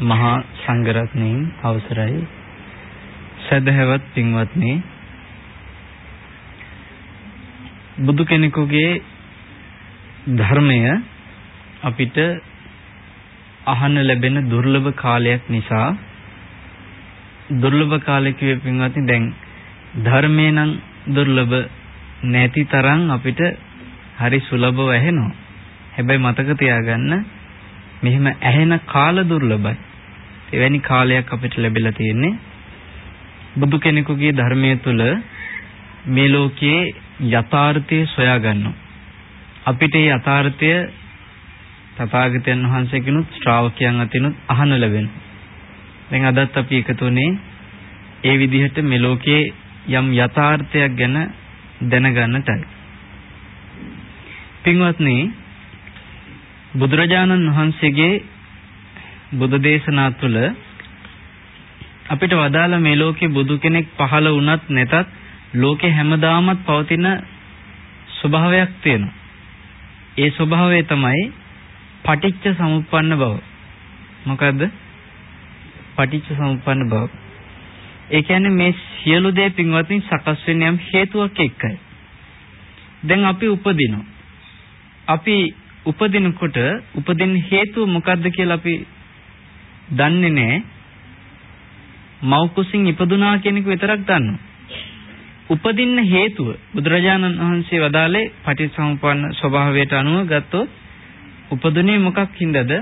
මහා සංඝරත්නයන් අවසරයි සදහවත් පින්වත්නි බුදු කෙනෙකුගේ ධර්මය අපිට අහන්න ලැබෙන දුර්ලභ කාලයක් නිසා දුර්ලභ කාලේ කියේ පින්වත්නි දැන් ධර්මේ නම් දුර්ලභ නැති තරම් අපිට හරි සුලභව ඇහෙනවා. හැබැයි මතක තියාගන්න මෙහෙම ඇහෙන කාල දුර්ලභයි. එවැනි කාලයක් අපිට ලැබිලා තියෙන්නේ බුදු කෙනෙකුගේ ධර්මයේ තුල මේ ලෝකයේ යථාර්ථය සොයා ගන්නවා. අපිට මේ යථාර්ථය තථාගතයන් වහන්සේකිනුත් ශ්‍රාවකයන් අතිනුත් අහන්න ලැබෙනවා. දැන් අදත් අපි එකතු වුණේ ඒ විදිහට මේ ලෝකයේ යම් යථාර්ථයක් ගැන දැනගන්නටයි. පින්වත්නි බුදුරජාණන් වහන්සේගේ බුදු දේශනා තුළ අපිට වදාළ මේ ලෝකේ බුදු කෙනෙක් පහළ වුණත් නැතත් ලෝකේ හැමදාමත් පවතින ස්වභාවයක් තියෙනවා. ඒ ස්වභාවය තමයි පටිච්ච සමුප්පන්න බව. මොකද්ද? පටිච්ච සමුප්පන්න බව. ඒ කියන්නේ මේ සියලු දේ පින්වත්නි සකස් වෙන්නේ යම් හේතුවක් එක්කයි. දැන් අපි උපදිනවා. අපි උපදිනකොට උපදින හේතුව මොකද්ද කියලා අපි දන්නේ නැහැ. මව් කුසින් ඉපදුනා කියන එක විතරක් දන්නවා. උපදින්න හේතුව බුදුරජාණන් වහන්සේ වදාළේ පටිච්චසමුප්පන්න ස්වභාවයට අනුව ගත්තොත් උපදුනේ මොකක් හින්දාද?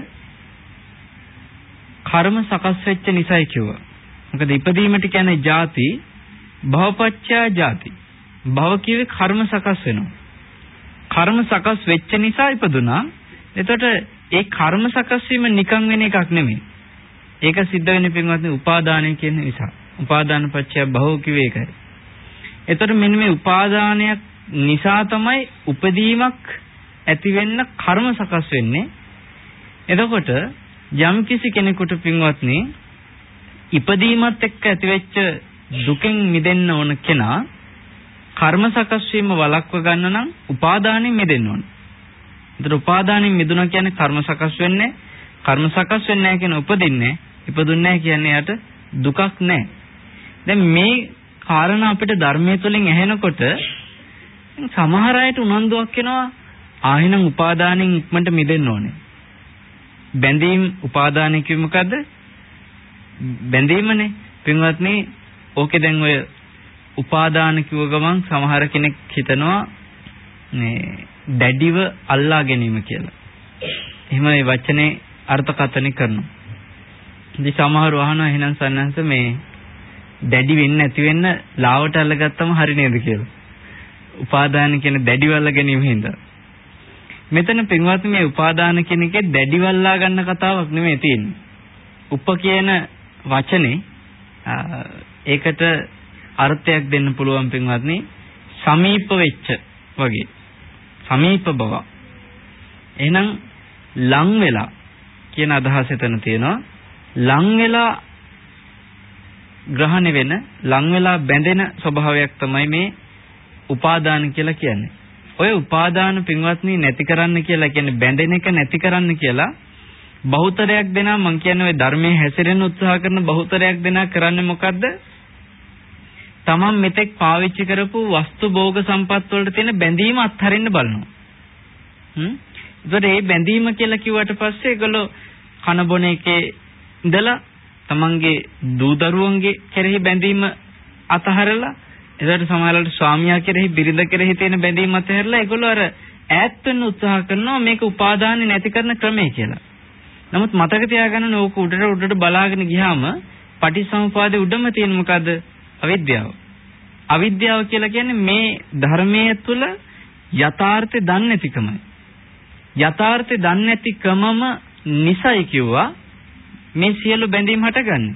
කර්ම සකස් වෙච්ච නිසායි කිව්වා. මොකද ඉපදීමට කියන්නේ ಜಾති භවපච්චා ಜಾති. භව කියවේ කර්ම සකස් වෙනවා. කර්ම සකස් වෙච්ච නිසා ඉපදුනා. එතකොට ඒ කර්ම සකස් වීම නිකන් වෙන එකක් නෙමෙයි. ඒක සිද්ධ වෙන්නේ පින්වත්නි උපාදානය කියන නිසා. උපාදාන පත්‍ය භව කිව්වේ ඒකයි. එතකොට මෙන්න මේ උපාදානයක් නිසා තමයි උපදීමක් ඇති වෙන්න කර්ම සකස් වෙන්නේ. එතකොට යම් කිසි කෙනෙකුට පින්වත්නි ඉපදීමත් එක්ක ඇතිවෙච්ච දුකෙන් මිදෙන්න ඕන කෙනා කර්ම සකස් වීම වළක්ව ගන්න නම් උපාදානෙන් මිදෙන්න ඕන. ඒතර උපාදානෙන් මිදුණා කියන්නේ කර්ම සකස් වෙන්නේ කර්ම සකස් වෙන්නේ නැහැ කියන උපදින්නේ ඉපදුන්නේ නැහැ කියන්නේ යට දුකක් නැහැ. දැන් මේ කාරණා අපිට ධර්මයේ තුලින් ඇහෙනකොට සමහර අයට උනන්දුවක් එනවා ආයෙනම් උපාදානෙන් ඉක්මනට මිදෙන්න ඕනේ. බැඳීම් උපාදානෙ කිව්ව මොකද්ද? බැඳීමනේ. පින්වත්නි, ඕකේ දැන් ඔය උපාදාන කිව්ව ගමන් සමහර කෙනෙක් හිතනවා මේ දැඩිව අල්ලා ගැනීම කියලා. එහෙම මේ වචනේ අර්ථකථනය කරනවා. ඉතින් සමහර වහන එහෙනම් සන්නහස මේ දැඩි වෙන්න නැති වෙන්න ලාවට අල්ලගත්තම හරි නේද කියලා. උපාදාන කියන දැඩිවල්ල ගැනීම හින්දා. මෙතන පින්වත් මේ උපාදාන කියන එකේ දැඩිවල්ලා ගන්න කතාවක් නෙමෙයි තියෙන්නේ. උප කියන වචනේ ඒකට අර්ථයක් දෙන්න පුළුවන් පින්වත්නි සමීප වෙච්ච වගේ. සමීප බව. එහෙනම් ලං වෙලා කියන අදහස එතන තියෙනවා. ලං වෙලා ග්‍රහණය වෙන ලං වෙලා බැඳෙන ස්වභාවයක් තමයි මේ උපාදාන කියලා කියන්නේ. ඔය උපාදාන පින්වත්නි නැති කරන්න කියලා කියන්නේ බැඳෙන එක නැති කරන්න කියලා බහුතරයක් දෙනා මං කියන්නේ ඔය ධර්මයේ හැසිරෙන්න උත්සාහ කරන බහුතරයක් දෙනා කරන්නේ මොකද්ද? තමන් මෙතෙක් පාවිච්චි කරපු වස්තු භෝග සම්පත් වලට තියෙන බැඳීම අත්හරින්න බලනවා. හ්ම්. ඒතකොට මේ බැඳීම කියලා කිව්වට පස්සේ ඒගොල්ලෝ කන බොන එකේ ඉඳලා තමන්ගේ දූ දරුවන්ගේ කෙරෙහි බැඳීම අතහරලා එදාට සමහරවිට ස්වාමියා කෙරෙහි බිරිඳ කෙරෙහි තියෙන බැඳීම අතහැරලා ඒගොල්ලෝ අර ඈත් වෙන්න උත්සාහ කරනවා මේක උපාදානෙ නැති කරන ක්‍රමය කියලා. නමුත් මතක තියාගන්න ඕක උඩට උඩට බලාගෙන ගියාම පටිසමුපාදේ උඩම තියෙන මොකද්ද? අවිද්‍යාව. අවිද්‍යාව කියලා කියන්නේ මේ ධර්මයේ තුල යථාර්ථය දන්නේ නැතිකමයි. යථාර්ථය දන්නේ නැතිකමම නිසයි කිව්වා මේ සියලු බැඳීම් හටගන්නේ.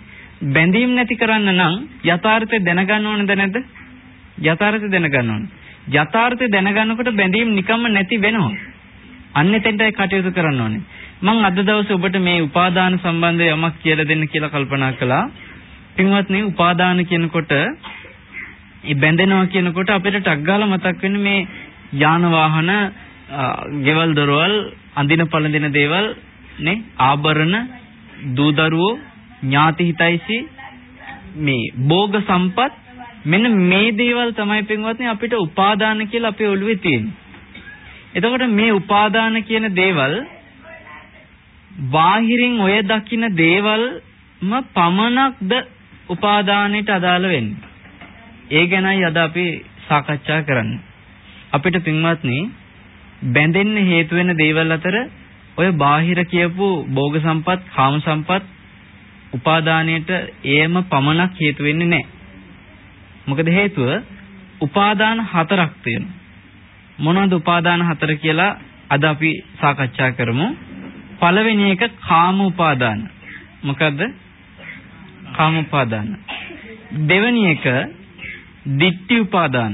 බැඳීම් නැති කරන්න නම් යථාර්ථය දැනගන්න ඕනද නැද්ද? යථාර්ථය දැනගන්න ඕන. යථාර්ථය දැනගන්නකොට බැඳීම් නිකම්ම නැති වෙනවා. අන්න එතෙන්ටයි කටයුතු කරන්න ඕනේ. මම අද දවසේ ඔබට මේ උපාදාන සම්බන්ධව යමක් කියලා දෙන්න කියලා කල්පනා කළා. පින්වත්නි උපාදාන කියනකොට ඒ බැඳෙනවා කියනකොට අපිට ටක් ගාලා මතක් වෙන්නේ මේ යාන වාහන, ගෙවල් දොරවල්, අඳින පළඳින දේවල්, නේ ආභරණ, දූ දරුවෝ, ඥාති හිතයිසි මේ භෝග සම්පත් මෙන්න මේ දේවල් තමයි පින්වත්නි අපිට උපාදාන කියලා අපේ ඔළුවේ තියෙන්නේ. එතකොට මේ උපාදාන කියන දේවල් බාහිරින් ඔය දකින්න දේවල්ම පමණක්ද උපාදානයට අදාළ වෙන්නේ. ඒ ගැනයි අද අපි සාකච්ඡා කරන්නේ. අපිට පින්වත්නි බැඳෙන්න හේතු වෙන දේවල් අතර ඔය බාහිර කියපු භෝග සම්පත්, කාම සම්පත් උපාදානයට ඒම පමණක් හේතු වෙන්නේ නැහැ. මොකද හේතුව උපාදාන හතරක් තියෙනවා. මොනවද උපාදාන හතර කියලා අද අපි සාකච්ඡා කරමු. පළවෙනි එක කාම උපාදාන. මොකද්ද? කාම උපාදාන. දෙවෙනි එක ditthi උපාදාන.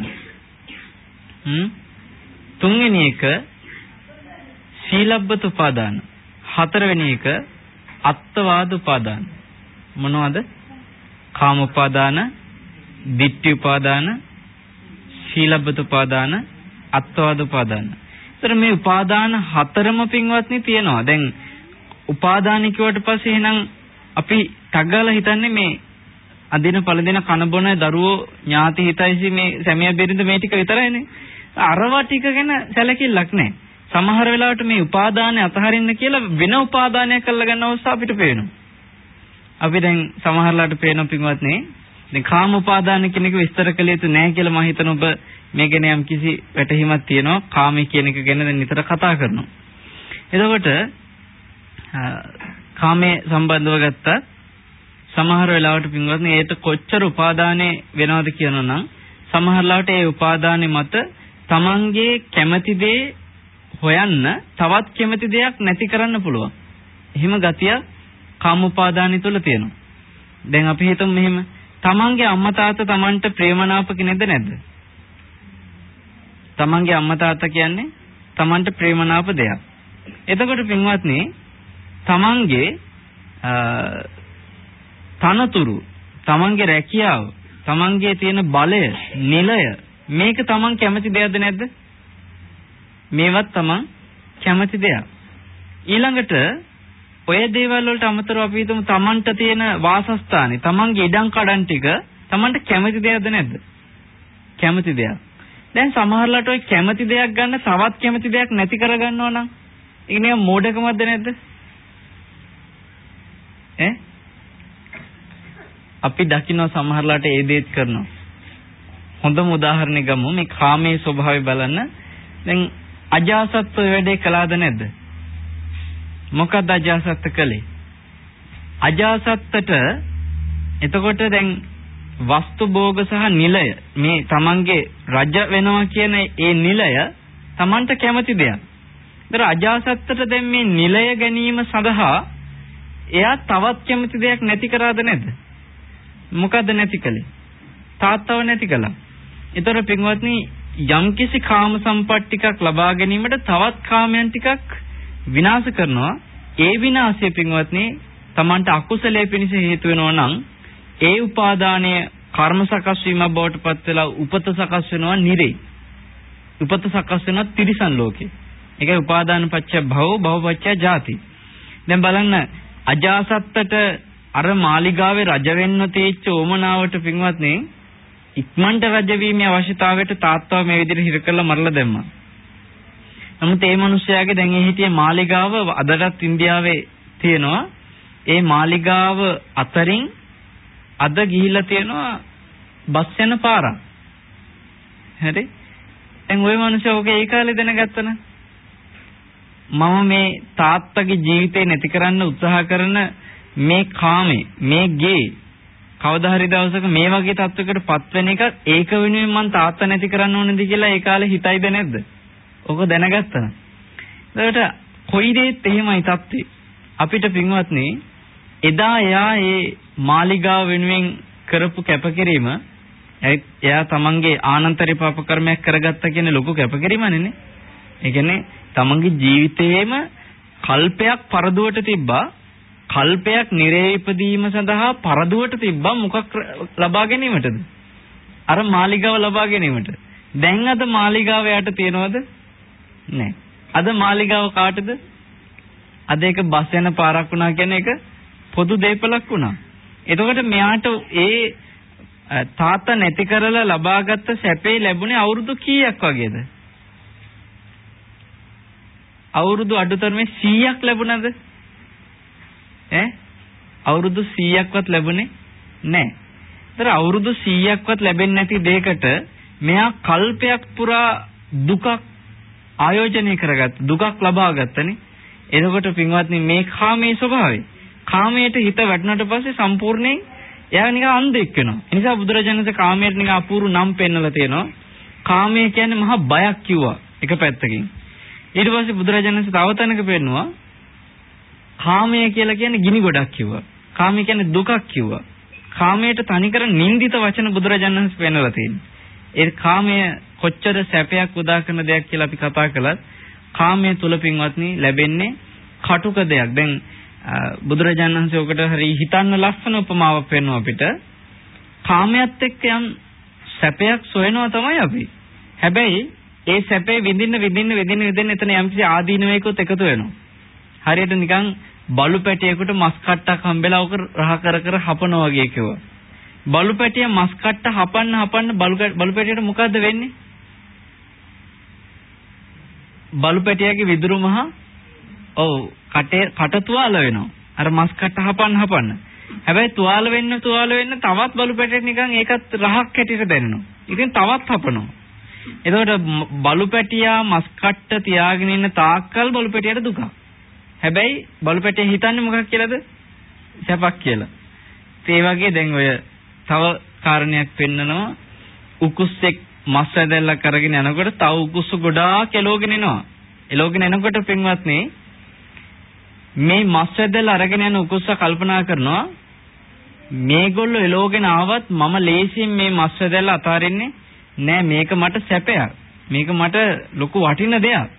හ්ම් තුන්වෙනි එක සීලබ්බත උපාදාන. හතරවෙනි එක අත්වාද උපාදාන. මොනවද? කාම උපාදාන, ditthi උපාදාන, සීලබ්බත උපාදාන, අත්වාද උපාදාන. ඒතර මේ උපාදාන හතරම පින්වත්නි තියෙනවා. දැන් උපාදාන කිව්වට පස්සේ එහෙනම් අපි තග්ගාලා හිතන්නේ මේ අදින පළදින කන බොන දරුවෝ ඥාති හිතයිසි මේ සැමියා බෙරිඳ මේ ටික විතරයිනේ. අරවා ටික ගැන සැලකිල්ලක් නැහැ. සමහර වෙලාවට මේ උපාදානය අතහරින්න කියලා වෙන උපාදානයක් කරලා ගන්න අවස්ථා අපිට පේනවා. අපි දැන් සමහරලාට පේන පින්වත්නි දැන් කාම උපාදාන කියන එක විස්තර කළ යුතු නැහැ කියලා මම හිතන ඔබ මේ ගැන යම් කිසි වැටහීමක් තියෙනවා කාමයේ කියන එක ගැන දැන් නිතර කතා කරනවා. එතකොට කාමයේ සම්බන්ධව ගත්තත් සමහර වෙලාවට පින්වත්නි ඒට කොච්චර උපාදානේ වෙනවද කියනනම් සමහර ලාවට ඒ උපාදානේ මත තමන්ගේ කැමැති දේ හොයන්න තවත් කැමැති දෙයක් නැති කරන්න පුළුවන්. එහෙම ගතිය කාම උපාදානය තුළ තියෙනවා. දැන් අපි හිතමු මෙහෙම තමන්ගේ අම්මා තාත්තා තමන්ට ප්‍රේමනාප කෙනෙක්ද නැද්ද? තමන්ගේ අම්මා තාත්තා කියන්නේ තමන්ට ප්‍රේමනාප දෙයක්. එතකොට පින්වත්නි තමන්ගේ තනතුරු තමන්ගේ රැකියාව තමන්ගේ තියෙන බලය නිලය මේක තමන් කැමති දෙයක්ද නැද්ද? මේවත් තමන් කැමති දෙයක්. ඊළඟට ඔය දේවල් වලට අමතරව අපි හිතමු තමන්ට තියෙන වාසස්ථානේ තමන්ගේ ඉඩම් කඩම් ටික තමන්ට කැමති දෙයක්ද නැද්ද? කැමති දෙයක්. දැන් සමහරලාට ඔය කැමති දෙයක් ගන්න තවත් කැමති දෙයක් නැති කරගන්නවා නම් ඒක නිකන් මෝඩකමක්ද නැද්ද? ඈ? අපි දකින්න සමහරලාට ඒ දේත් කරනවා. හොඳම උදාහරණයක් ගමු මේ කාමයේ ස්වභාවය බලන්න. දැන් අජාසත් ඔය වැඩේ කළාද නැද්ද? මොකක්ද අජාසත් කළේ? අජාසත්තට එතකොට දැන් වස්තු භෝග සහ නිලය මේ තමන්ගේ රජ වෙනවා කියන ඒ නිලය තමන්ට කැමති දෙයක්. ඒතර අජාසත්තට දැන් මේ නිලය ගැනීම සඳහා එයා තවත් කැමති දෙයක් නැති කරාද නැද්ද? මොකද නැති කළේ? තාත්තව නැති කළා. ඒතර පින්වත්නි යම්කිසි කාම සම්පත් ටිකක් ලබා ගැනීමට තවත් කාමයන් ටිකක් විනාශ කරනවා. ඒ විනාශය පින්වත්නි Tamanට අකුසලයේ පිණිස හේතු වෙනවා නම් ඒ උපාදානය කර්ම සකස් වීම බවට පත් වෙලා උපත සකස් වෙනවා නිරේ. උපත සකස් වෙනවා තිරිසන් ලෝකේ. ඒකයි උපාදාන පත්‍ය භව භව පත්‍ය ජාති. දැන් බලන්න අජාසත්තට අර මාලිගාවේ රජ වෙන්න තීච්ච ඕමනාවට පින්වත්නි ඉක්මනට රජ වීමේ අවශ්‍යතාවයට තාත්තා මේ විදිහට හිර කරලා මරලා දැම්මා. නමුත් ඒ මිනිස්යාගේ දැන් ඒ හිටියේ මාලිගාව අදටත් ඉන්දියාවේ තියෙනවා. ඒ මාලිගාව අතරින් අද ගිහිල්ලා තියෙනවා බස් යන පාරක්. හරි? දැන් ওই මිනිස්සු ඔක ඒ කාලේ දැනගත්තන මම මේ තාත්තගේ ජීවිතේ නැති කරන්න උත්සාහ කරන මේ කාමේ මේ ගේ කවදා හරි දවසක මේ වගේ තත්වයකට පත් වෙන එක ඒක වෙනුවෙන් මං තාත්තා නැති කරන්න ඕනේද කියලා ඒ කාලේ හිතයිද නැද්ද? ඔක දැනගත්තා. ඒකට කොයි දෙයක් එහෙමයි තත්ත්වේ. අපිට පින්වත්නි එදා එයා ඒ මාලිගාව වෙනුවෙන් කරපු කැපකිරීම එයා තමන්ගේ ආනන්තරි පාප කර්මයක් කරගත්ත කියන ලොකු කැපකිරීමනේ. ඒ කියන්නේ තමන්ගේ ජීවිතේම කල්පයක් පරදුවට තිබ්බා කල්පයක් නිරේ ඉපදීම සඳහා පරදුවට තිබ්බා මොකක් ලබා ගැනීමටද? අර මාලිගාව ලබා ගැනීමට. දැන් අද මාලිගාව යට තියනවද? නැහැ. අද මාලිගාව කාටද? අද ඒක බස් යන පාරක් වුණා කියන එක පොදු දෙපලක් වුණා. එතකොට මෙයාට ඒ තාත්තා නැති කරලා ලබාගත් සැපේ ලැබුණේ අවුරුදු කීයක් වගේද? අවුරුදු අඩුතරමේ 100ක් ලැබුණද? ඈ අවුරුදු 100ක්වත් ලැබුණේ නැහැ. ඒතර අවුරුදු 100ක්වත් ලැබෙන්නේ නැති දෙයකට මෙයා කල්පයක් පුරා දුකක් ආයෝජනය කරගත්ත දුකක් ලබා ගත්තනේ. එතකොට පින්වත්නි මේ කාමයේ ස්වභාවය. කාමයට හිත වැටුණාට පස්සේ සම්පූර්ණයෙන් එයා නිකන් අන්ධෙක් වෙනවා. ඒ නිසා බුදුරජාණන්සේ කාමයට නිකන් අපූර්ව නම් පෙන්නලා තියෙනවා. කාමය කියන්නේ මහා බයක් කිව්වා එක පැත්තකින්. ඊට පස්සේ බුදුරජාණන්සේ තව තැනක පෙන්නවා කාමය කියලා කියන්නේ ගිනි ගොඩක් කිව්වා. කාමය කියන්නේ දුකක් කිව්වා. කාමයට තනිකර නින්දිත වචන බුදුරජාණන් වහන්සේ පෙන්නලා තියෙනවා. ඒ කාමය කොච්චර සැපයක් උදා කරන දෙයක් කියලා අපි කතා කළත් කාමයේ තුල පින්වත්නි ලැබෙන්නේ කටුක දෙයක්. දැන් බුදුරජාණන් වහන්සේ ඔකට හරි හිතන්න ලස්සන උපමාවක් පෙන්වුවා අපිට. කාමයට එක්ක යම් සැපයක් සොයනවා තමයි අපි. හැබැයි ඒ සැපේ විඳින්න විඳින්න විඳින්න විඳින්න එතන යම්කිසි ආදීනවයකොත් එකතු වෙනවා. හරියට නිකන් බලු පැටියෙකුට මස් කට්ටක් හම්බෙලා ඔක රහ කර කර හපනවා වගේ කිව්වා. බලු පැටිය මස් කට්ට හපන්න හපන්න බලු බලු පැටියට මොකද්ද වෙන්නේ? බලු පැටියාගේ විදුරු මහ ඔව් කටේ කට තුවාල වෙනවා. අර මස් කට්ට හපන්න හපන්න. හැබැයි තුවාල වෙන්න තුවාල වෙන්න තවත් බලු පැටියෙක් නිකන් ඒකත් රහක් හැටියට දැනෙනවා. ඉතින් තවත් හපනවා. එතකොට බලු පැටියා මස් කට්ට තියාගෙන ඉන්න තාක්කල් බලු පැටියට දුකක්. හැබැයි බලු පැටිය හිතන්නේ මොකක් කියලාද? සැපක් කියලා. ඒ වගේ දැන් ඔය තව කාරණයක් පෙන්නනවා උකුස්සෙක් මස් ඇදල්ලක් අරගෙන යනකොට තව උකුස්සු ගොඩාක් එලෝගෙන එනවා. එලෝගෙන එනකොට පින්වත්නි මේ මස් ඇදල්ල අරගෙන යන උකුස්ස කල්පනා කරනවා මේගොල්ලෝ එලෝගෙන ආවත් මම ලේසියෙන් මේ මස් ඇදල්ල අතාරින්නේ නෑ මේක මට සැපයක්. මේක මට ලොකු වටින දෙයක්.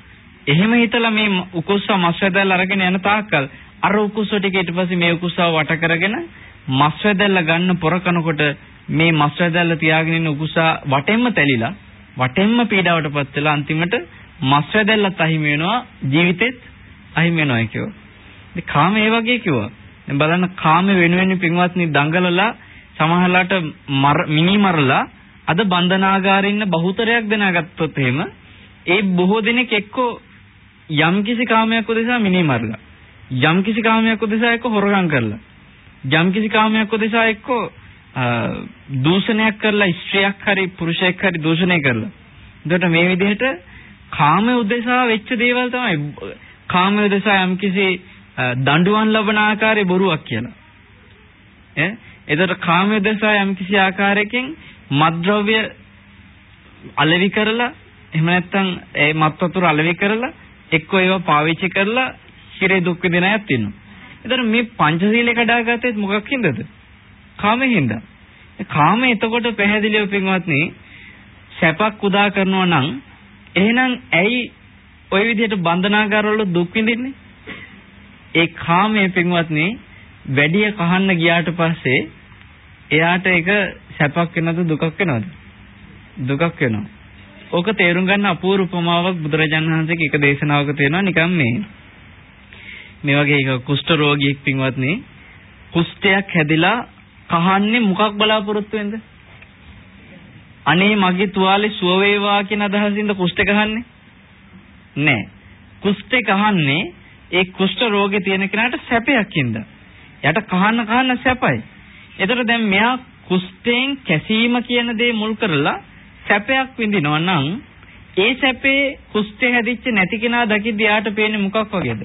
එහෙම හිතලා මේ උකුස්ස මස් වැදල්ල අරගෙන යන තාක්කල් අර උකුස්ස ටික ඊට පස්සේ මේ උකුස්සව වට කරගෙන මස් වැදල්ල ගන්න පොර කනකොට මේ මස් වැදල්ල තියාගෙන ඉන්න උකුස්ස වටෙන්ම තැලිලා වටෙන්ම පීඩාවටපත් වෙලා අන්තිමට මස් වැදල්ලත් අහිමි වෙනවා ජීවිතෙත් අහිමි වෙනවා කියෝ. ඉතින් කාම ඒ වගේ කිව්වා. දැන් බලන්න කාම වෙනුවෙන් පින්වත්නි දඟලලා සමහරලාට මිනි මරලා අද බන්ධනාගාරේ ඉන්න බහුතරයක් දෙනා ගත්තොත් එහෙම ඒ බොහෝ දෙනෙක් එක්කෝ යම්කිසි කාමයක් උදෙසා මිනී මරලා. යම්කිසි කාමයක් උදෙසා එක්ක හොරගම් කරලා. යම්කිසි කාමයක් උදෙසා එක්ක දූෂණයක් කරලා ස්ත්‍රියක් හරි පුරුෂයෙක් හරි දූෂණය කරලා. එතකොට මේ විදිහට කාමයේ උදෙසා වෙච්ච දේවල් තමයි. කාමයේ උදෙසා යම්කිසි දඬුවම් ලබන ආකාරයේ බොරුවක් කියලා. ඈ? එතකොට කාමයේ උදෙසා යම්කිසි ආකාරයකින් මත්ද්‍රව්‍ය අලෙවි කරලා එහෙම නැත්නම් ඒ මත් වතුර අලෙවි කරලා එක්ක ඒවා පාවිච්චි කරලා හිරේ දුක් විඳින අයත් ඉන්නවා. ඒතර මේ පංචශීලයේ කඩාගත්තේ මොකක් හින්දාද? කාමෙන් හින්දා. කාමය එතකොට පැහැදිලිව පින්වත්නි සැපක් උදා කරනවා නම් එහෙනම් ඇයි ওই විදිහට බන්ධනාගාරවල දුක් විඳින්නේ? ඒ කාමයේ පින්වත්නි වැඩි කහන්න ගියාට පස්සේ එයාට ඒක සැපක් වෙනවද දුකක් වෙනවද? දුකක් වෙනවා. ඕක තේරුම් ගන්න අපූර්ව උපමාවක් බුදුරජාණන් වහන්සේගේ එක දේශනාවක තියෙනවා නිකන් මේ මේ වගේ එක කුෂ්ඨ රෝගියෙක් පින්වත්නි කුෂ්ඨයක් හැදිලා කහන්නේ මොකක් බලාපොරොත්තු වෙන්ද? අනේ මගේ තුවාලේ සුව වේවා කියන අදහසින්ද කුෂ්ඨ කහන්නේ? නෑ. කුෂ්ඨේ කහන්නේ ඒ කුෂ්ඨ රෝගේ තියෙන කෙනාට සැපයක් හින්දා. යට කහන්න කහන්න සැපයි. ඒතර දැන් මෙයා කුෂ්ඨයෙන් කැසීම කියන දේ මුල් කරලා සැපයක් විඳිනවා නම් ඒ සැපේ කුෂ්ඨය හැදිච්ච නැති කෙනා දකිද්දී යාට පේන්නේ මොකක් වගේද?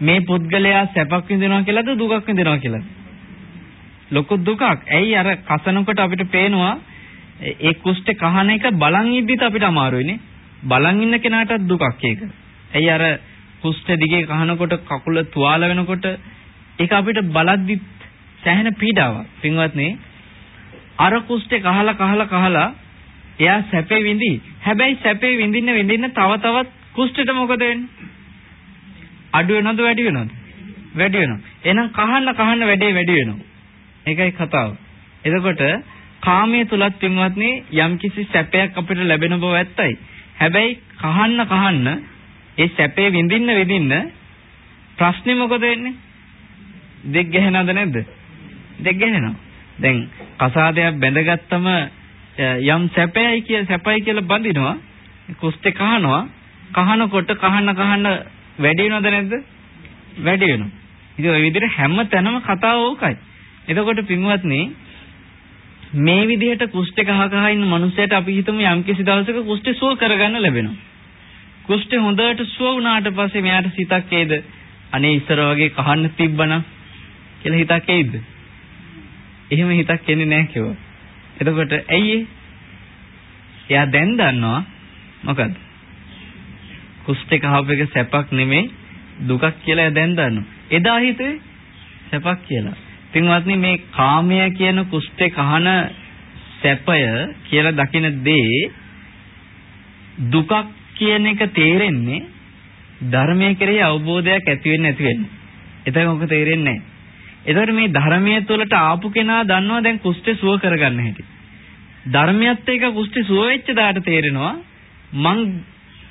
මේ පුද්ගලයා සැපක් විඳිනවා කියලාද දුකක් විඳිනවා කියලාද? ලොකු දුකක්. ඇයි අර කසනකොට අපිට පේනවා ඒ කුෂ්ඨ කහන එක බලන් ඉද්දිත් අපිට අමාරුයිනේ. බලන් ඉන්න කෙනාටත් දුකක් ඒක. ඇයි අර කුෂ්ඨ දිගේ කහනකොට කකුල තුවාල වෙනකොට ඒක අපිට බලද්දි සැහෙන පීඩාවක්. පින්වත්නි අර කුෂ්ඨේ කහලා කහලා කහලා එයා සැපේ විඳි. හැබැයි සැපේ විඳින්න විඳින්න තව තවත් කුෂ්ඨෙට මොකද වෙන්නේ? අඩු වෙනවද වැඩි වෙනවද? වැඩි වෙනවා. එහෙනම් කහන්න කහන්න වැඩේ වැඩි වෙනවා. ඒකයි කතාව. එතකොට කාමයේ තුලත් පින්වත්නි යම්කිසි සැපයක් අපිට ලැබෙන බව ඇත්තයි. හැබැයි කහන්න කහන්න ඒ සැපේ විඳින්න විඳින්න ප්‍රශ්නේ මොකද වෙන්නේ? දෙක් ගැහෙනවද නැද්ද? දෙක් ගැහෙනවා. දැන් කසාදයක් බැඳගත්තම යම් සැපයයි කිය සැපයි කියලා බඳිනවා. කුස්තේ කහනවා. කහනකොට කහන්න කහන්න වැඩි වෙනවද නැද්ද? වැඩි වෙනවා. ඉතින් ওই විදිහට හැම තැනම කතාව ඕකයි. එතකොට පින්වත්නි මේ විදිහට කුෂ්ඨ කහ කහ ඉන්න මනුස්සයට අපි හිතමු යම්කිසි දවසක කුෂ්ඨ සුව කරගන්න ලැබෙනවා. කුෂ්ඨ හොඳට සුව වුණාට පස්සේ මෙයාට සිතක් එයිද? අනේ ඉස්සර වගේ කහන්න තිබ්බනම් කියලා හිතක් එයිද? එහෙම හිතක් එන්නේ නැහැ කිව්වා. එතකොට ඇයි එයා දැන් දන්නවා මොකද්ද? කුෂ්ඨ කහප එක සැපක් නෙමෙයි දුකක් කියලා දැන් දන්නවා. එදා හිතුවේ සැපක් කියලා. පින්වත්නි මේ කාමය කියන කුෂ්ඨේ කහන සැපය කියලා දකින දේ දුකක් කියන එක තේරෙන්නේ ධර්මයේ කෙරෙහි අවබෝධයක් ඇති වෙන්නේ නැති වෙන්නේ. එතකොට ඔක තේරෙන්නේ නැහැ. එතකොට මේ ධර්මයේ තුලට ආපු කෙනා දන්නවා දැන් කුෂ්ඨේ සුව කරගන්න හැටි. ධර්මයත් එක්ක කුෂ්ඨේ සුව වෙච්ච දාට තේරෙනවා මං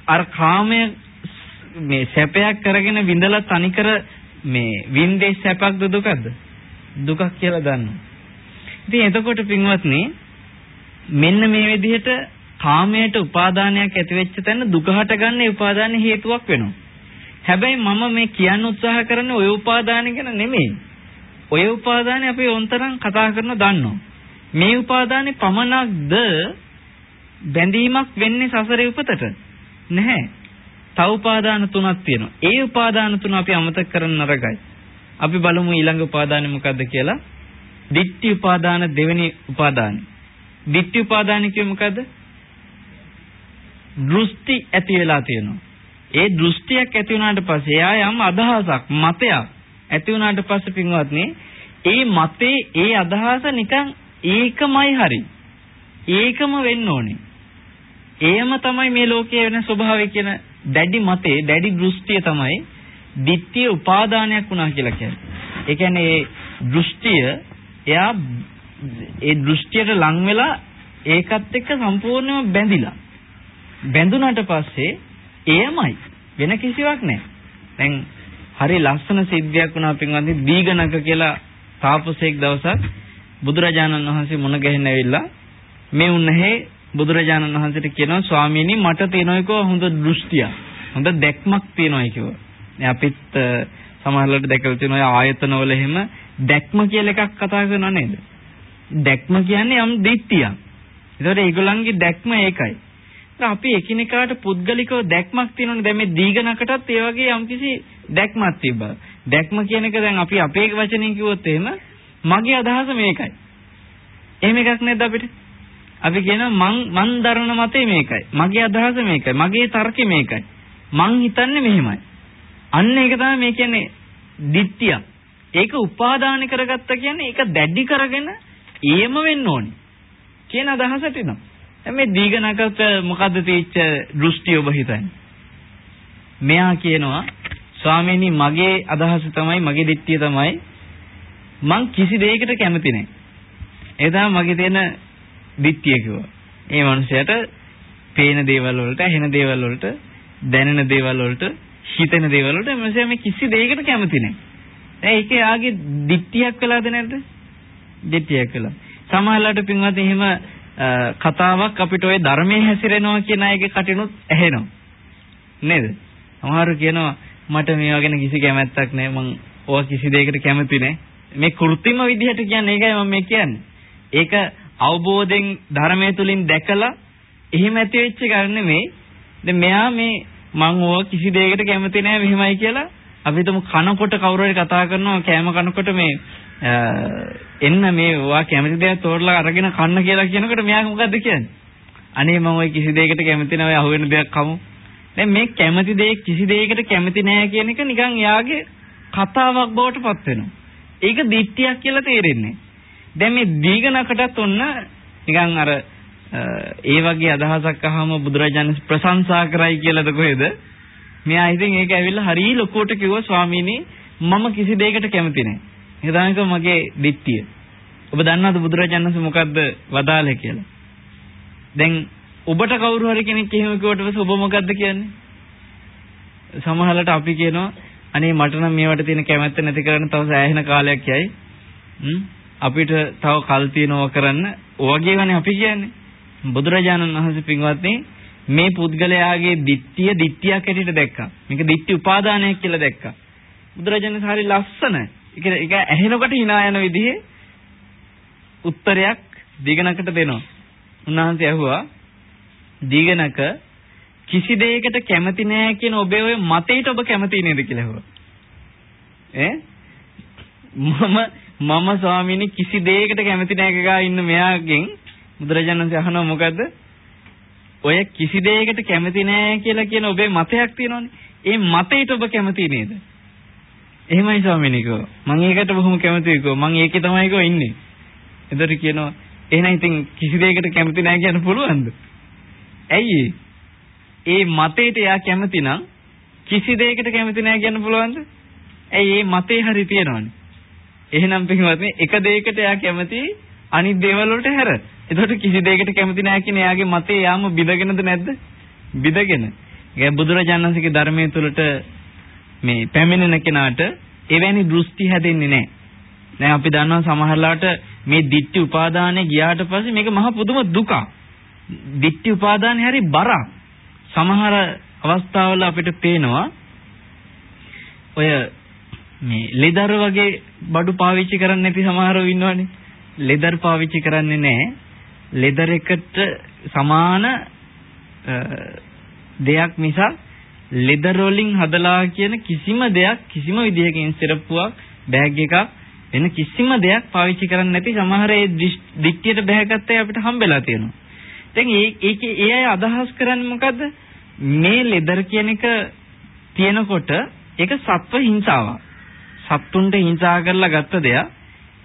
අර කාමය මේ සැපයක් කරගෙන විඳලා තනිකර මේ වින්දේ සැපක්ද දුකක්ද? දුකක් කියලා දන්නවා. ඉතින් එතකොට පින්වත්නි මෙන්න මේ විදිහට කාමයට උපාදානයක් ඇති වෙච්ච තැන දුක හටගන්න උපාදාන හේතුවක් වෙනවා. හැබැයි මම මේ කියන්න උත්සාහ කරන්නේ ওই උපාදාන ගැන නෙමෙයි. ඔය උපාදානේ අපි ඔන්තරම් කතා කරන දන්නවා. මේ උපාදානේ පමණක්ද බැඳීමක් වෙන්නේ සසරේ උපතට? නැහැ. තව උපාදාන තුනක් තියෙනවා. ඒ උපාදාන තුන අපි අමතක කරන්න නරකයි. අපි බලමු ඊළඟ උපාදානෙ මොකද්ද කියලා. ditthi උපාදාන දෙවෙනි උපාදානෙ. ditthi උපාදානෙ කියේ මොකද්ද? දෘෂ්ටි ඇති වෙලා තියෙනවා. ඒ දෘෂ්ටියක් ඇති වුණාට පස්සේ එයා යම් අදහසක් මතයක් ඇති වුණාට පස්සේ පින්වත්නි ඒ මතේ ඒ අදහස නිකන් ඒකමයි හරි. ඒකම වෙන්න ඕනේ. එයම තමයි මේ ලෝකයේ වෙන ස්වභාවය කියන දැඩි මතේ දැඩි දෘෂ්ටිය තමයි ditthිය උපාදානයක් වුණා කියලා කියන්නේ. ඒ කියන්නේ ඒ දෘෂ්ටිය එයා ඒ දෘෂ්ටියට ලං වෙලා ඒකත් එක්ක සම්පූර්ණයෙන්ම බැඳිලා. බැඳුනට පස්සේ එයමයි වෙන කිසිවක් නැහැ. දැන් හරි ලස්සන සිද්ධියක් වුණා පින්වත්නි දීගණක කියලා තාපසෙක් දවසක් බුදුරජාණන් වහන්සේ මුණ ගැහෙන්න ඇවිල්ලා මේ උන්නේ බුදුරජාණන් වහන්සේට කියනවා ස්වාමීනි මට තියෙනයිකෝ හොඳ දෘෂ්ටියක් හොඳ දැක්මක් තියෙනයි කිව්වා. දැන් අපිත් සමහරවිට දැකලා තියෙන ඔය ආයතනවල එහෙම දැක්ම කියලා එකක් කතා කරනව නේද? දැක්ම කියන්නේ යම් දිට්ඨියක්. ඒතකොට ඒගොල්ලන්ගේ දැක්ම ඒකයි. අපි එකිනෙකාට පුද්ගලිකව දැක්මක් තියෙනවනේ දැන් මේ දීගණකටත් ඒ වගේ යම්කිසි දැක්මක් තිබ්බා. දැක්ම කියන එක දැන් අපි අපේ වචනෙන් කිව්වොත් එහෙම මගේ අදහස මේකයි. එහෙම එකක් නැද්ද අපිට? අපි කියනවා මං මං දරන මතේ මේකයි. මගේ අදහස මේකයි. මගේ තර්කය මේකයි. මං හිතන්නේ මෙහෙමයි. අන්න ඒක තමයි මේ කියන්නේ දිට්ඨිය. ඒක උපාදාන කරගත්ත කියන්නේ ඒක දැඩි කරගෙන ඒම වෙන්න ඕනේ. කියන අදහසට එනවා. දැන් මේ දීඝනකට මොකද්ද තීච්ච දෘෂ්ටි ඔබ හිතන්නේ? මෙයා කියනවා ස්වාමීනි මගේ අදහස තමයි මගේ දිට්ඨිය තමයි මං කිසි දෙයකට කැමති නැහැ. ඒ තමයි මගේ තියෙන දිට්ඨිය කිව්වා. ඒ මනුස්සයාට පේන දේවල් වලට, ඇහෙන දේවල් වලට, දැනෙන දේවල් වලට, හිතෙන දේවල් වලට මනුස්සයා මේ කිසි දෙයකට කැමති නැහැ. දැන් ඒක යාගේ දිට්ඨියක් වෙලාද නැද්ද? දිට්ඨියක් වෙලා. සමහරවිට පින්වත් එහෙම කතාවක් අපිට ওই ධර්මයේ හැසිරෙනවා කියන අයගේ කටිනුත් ඇහෙනවා. නේද? සමහරව කියනවා මට මේවා ගැන කිසි කැමැත්තක් නැහැ මං ඕවා කිසි දෙයකට කැමති නැහැ. මේ කෘත්‍රිම විදිහට කියන්නේ ඒකයි මම මේ කියන්නේ. ඒක අවබෝධයෙන් ධර්මයේ තුලින් දැකලා එහෙම ඇති වෙච්ච එකක් නෙමෙයි. දැන් මෙයා මේ මං ඕවා කිසි දෙයකට කැමති නැහැ මෙහෙමයි කියලා අපි හිතමු කනකොට කවුරු හරි කතා කරනවා කෑම කනකොට මේ එන්න මේ ඔයා කැමති දේක් තෝරලා අරගෙන කන්න කියලා කියනකොට මෙයා මොකද්ද කියන්නේ? අනේ මම ওই කිසි දෙයකට කැමති නැහැ අහුවෙන දෙයක් කමු. දැන් මේ කැමති දෙයක් කිසි දෙයකට කැමති නැහැ කියන එක නිකන් එයාගේ කතාවක් බවට පත් වෙනවා. ඒක දිට්ඨියක් කියලා තේරෙන්නේ. දැන් මේ දීඝනකටත් ඔන්න නිකන් අර ඒ වගේ අදහසක් අහම බුදුරජාණන් ප්‍රශංසා කරයි කියලාද කොහෙද? මෙයා ඉතින් ඒක ඇවිල්ලා හරිය ලොකුවට කිව්වා ස්වාමීනි මම කිසි දෙයකට කැමති නැහැ. ඒක තමයි මගේ දිට්ඨිය. ඔබ දන්නවද බුදුරජාණන් මොකද්ද වදාළේ කියලා? දැන් ඔබට කවුරු හරි කෙනෙක් එහෙම කිව්වට පස්සේ ඔබ මොකද්ද කියන්නේ? සමහරවිට අපි කියනවා අනේ මට නම් මේවට තියෙන කැමැත්ත නැති කරන්න තව සෑහෙන කාලයක් යයි. අපිට තව කල් තියනවා කරන්න. ඔයගෙවනේ අපි කියන්නේ. බුදුරජාණන් වහන්සේ පින්වත්නි මේ පුද්ගලයාගේ ditthිය ditthියක් හැටියට දැක්කා. මේක ditthි උපාදානයක් කියලා දැක්කා. බුදුරජාණන් හරි ලස්සන. ඒක ඒක ඇහෙනකොට hina යන විදිහේ උත්තරයක් දීගණකට දෙනවා. උන්වහන්සේ ඇහුවා දීගණක කිසි දෙයකට කැමති නෑ කියන ඔබේ ඔය මතයට ඔබ කැමති නේද කියලා ඇහුවා. ඈ මම මම ස්වාමීනි කිසි දෙයකට කැමති නෑ කකා ඉන්න මෙයාගෙන් බුදුරජාණන් වහන්සේ අහනවා මොකද්ද? ඔය කිසි දෙයකට කැමති නෑ කියලා කියන ඔබේ මතයක් තියෙනවනේ. ඒ මතයට ඔබ කැමති නේද? එහෙමයි ස්වාමීනි කිව්වා. මම ඒකට බොහොම කැමතියි කිව්වා. මම ඒකේ තමයි කිව්වා ඉන්නේ. එතකොට කියනවා එහෙනම් ඉතින් කිසි දෙයකට කැමති නෑ කියන්න පුළුවන්ද? ඇයි ඒ මතයට එයා කැමති නම් කිසි දෙයකට කැමති නෑ කියන්න පුළුවන්ද? ඇයි ඒ මතේ හරි තියෙනවනේ. එහෙනම් පින්වත්නි එක දෙයකට එයා කැමති අනිත් දේවල් වලට හැර. එතකොට කිසි දෙයකට කැමති නැහැ කියන එයාගේ මතේ යාම බිඳගෙනද නැද්ද? බිඳගෙන. ඒ බුදුරජාණන්සේගේ ධර්මයේ තුලට මේ පැමිණෙන කෙනාට එවැනි දෘෂ්ටි හැදෙන්නේ නැහැ. දැන් අපි දන්නවා සමහරලාට මේ ditthi උපාදානෙ ගියාට පස්සේ මේක මහ පුදුම දුකක්. Ditthi උපාදානෙ හරි බරක්. සමහර අවස්ථාවල අපිට පේනවා ඔය මේ ලෙදර් වගේ බඩු පාවිච්චි කරන්නේ නැති සමහරව ඉන්නවනේ. ලෙදර් පාවිච්චි කරන්නේ නැහැ. ලෙදර් එකට සමාන දෙයක් මිසක් ලෙදර් වලින් හදලා කියන කිසිම දෙයක් කිසිම විදිහකින් සිරප්පුවක් බෑග් එකක් වෙන කිසිම දෙයක් පාවිච්චි කරන්නේ නැති සමහර ඒ දික්තියට බෑගත්තේ අපිට හම්බෙලා තියෙනවා. දැන් ඒකේ ඒ අය අදහස් කරන්නේ මොකද්ද? මේ ලෙදර් කියන එක තියෙනකොට ඒක සත්ව හිංසාවක්. සත්තුන්ට හිංසා කරලා ගත්ත දෙයක්.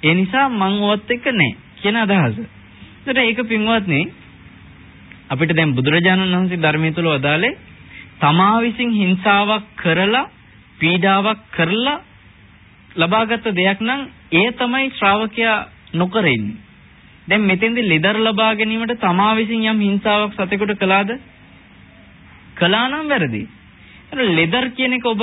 ඒ නිසා මං ඕවත් එක්ක නැහැ කියන අදහස. ඒතර ඒක පින්වත්නි අපිට දැන් බුදුරජාණන් වහන්සේ ධර්මයේ තුල වදාළේ තමා විසින් හිංසාවක් කරලා පීඩාවක් කරලා ලබාගත් දෙයක් නම් ඒ තමයි ශ්‍රාවකයා නොකර ඉන්නේ. දැන් මෙතෙන්දී ලෙදර ලබා ගැනීමට තමා විසින් යම් හිංසාවක් සතෙකුට කළාද? කළා නම් වැරදි. ලෙදර් කියන එක ඔබ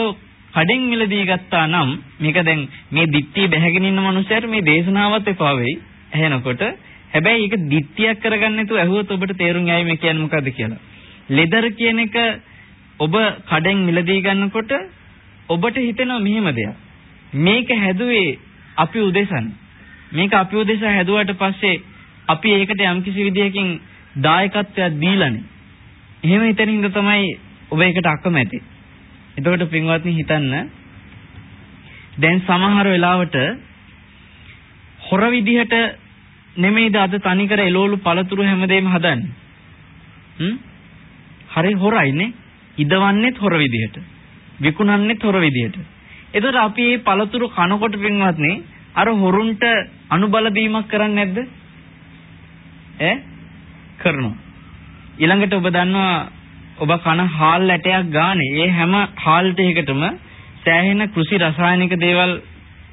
කඩෙන් මිලදී ගත්තා නම් මේක දැන් මේ දිට්ඨිය බැහැගෙන ඉන්න මනුස්සයට මේ දේශනාවත් එපා වෙයි. ඇහෙනකොට හැබැයි ඒක දිට්ඨියක් කරගන්න නැතුව ඇහුවොත් ඔබට තේරුම් යයි මේ කියන්නේ මොකද්ද කියලා. ලෙදර් කියන එක ඔබ කඩෙන් මිලදී ගන්නකොට ඔබට හිතෙනවා මෙහෙම දෙයක්. මේක හැදුවේ අපි උදෙසන්. මේක අපි උදෙසා හැදුවට පස්සේ අපි ඒකට යම්කිසි විදියකින් දායකත්වයක් දීලානේ. එහෙම හිතනින්ද තමයි ඔබ ඒකට අකමැති. එතකොට පින්වත්නි හිතන්න දැන් සමහර වෙලාවට හොර විදිහට නෙමෙයිද අද තනිකර එළවලු පළතුරු හැමදේම හදන්නේ. හ්ම්? හරි හොරයිනේ. ඉදවන්නෙත් හොර විදිහට. විකුණන්නෙත් හොර විදිහට. එතකොට අපි මේ පළතුරු කනකොට පින්වත්නි අර හොරුන්ට අනුබල දීමක් කරන්නේ නැද්ද? ඈ කරනවා. ඊළඟට ඔබ දන්නවා ඔබ කන හාල් ඇටයක් ගානේ ඒ හැම හාල් ටිකකටම සෑහෙන කෘෂි රසායනික දේවල්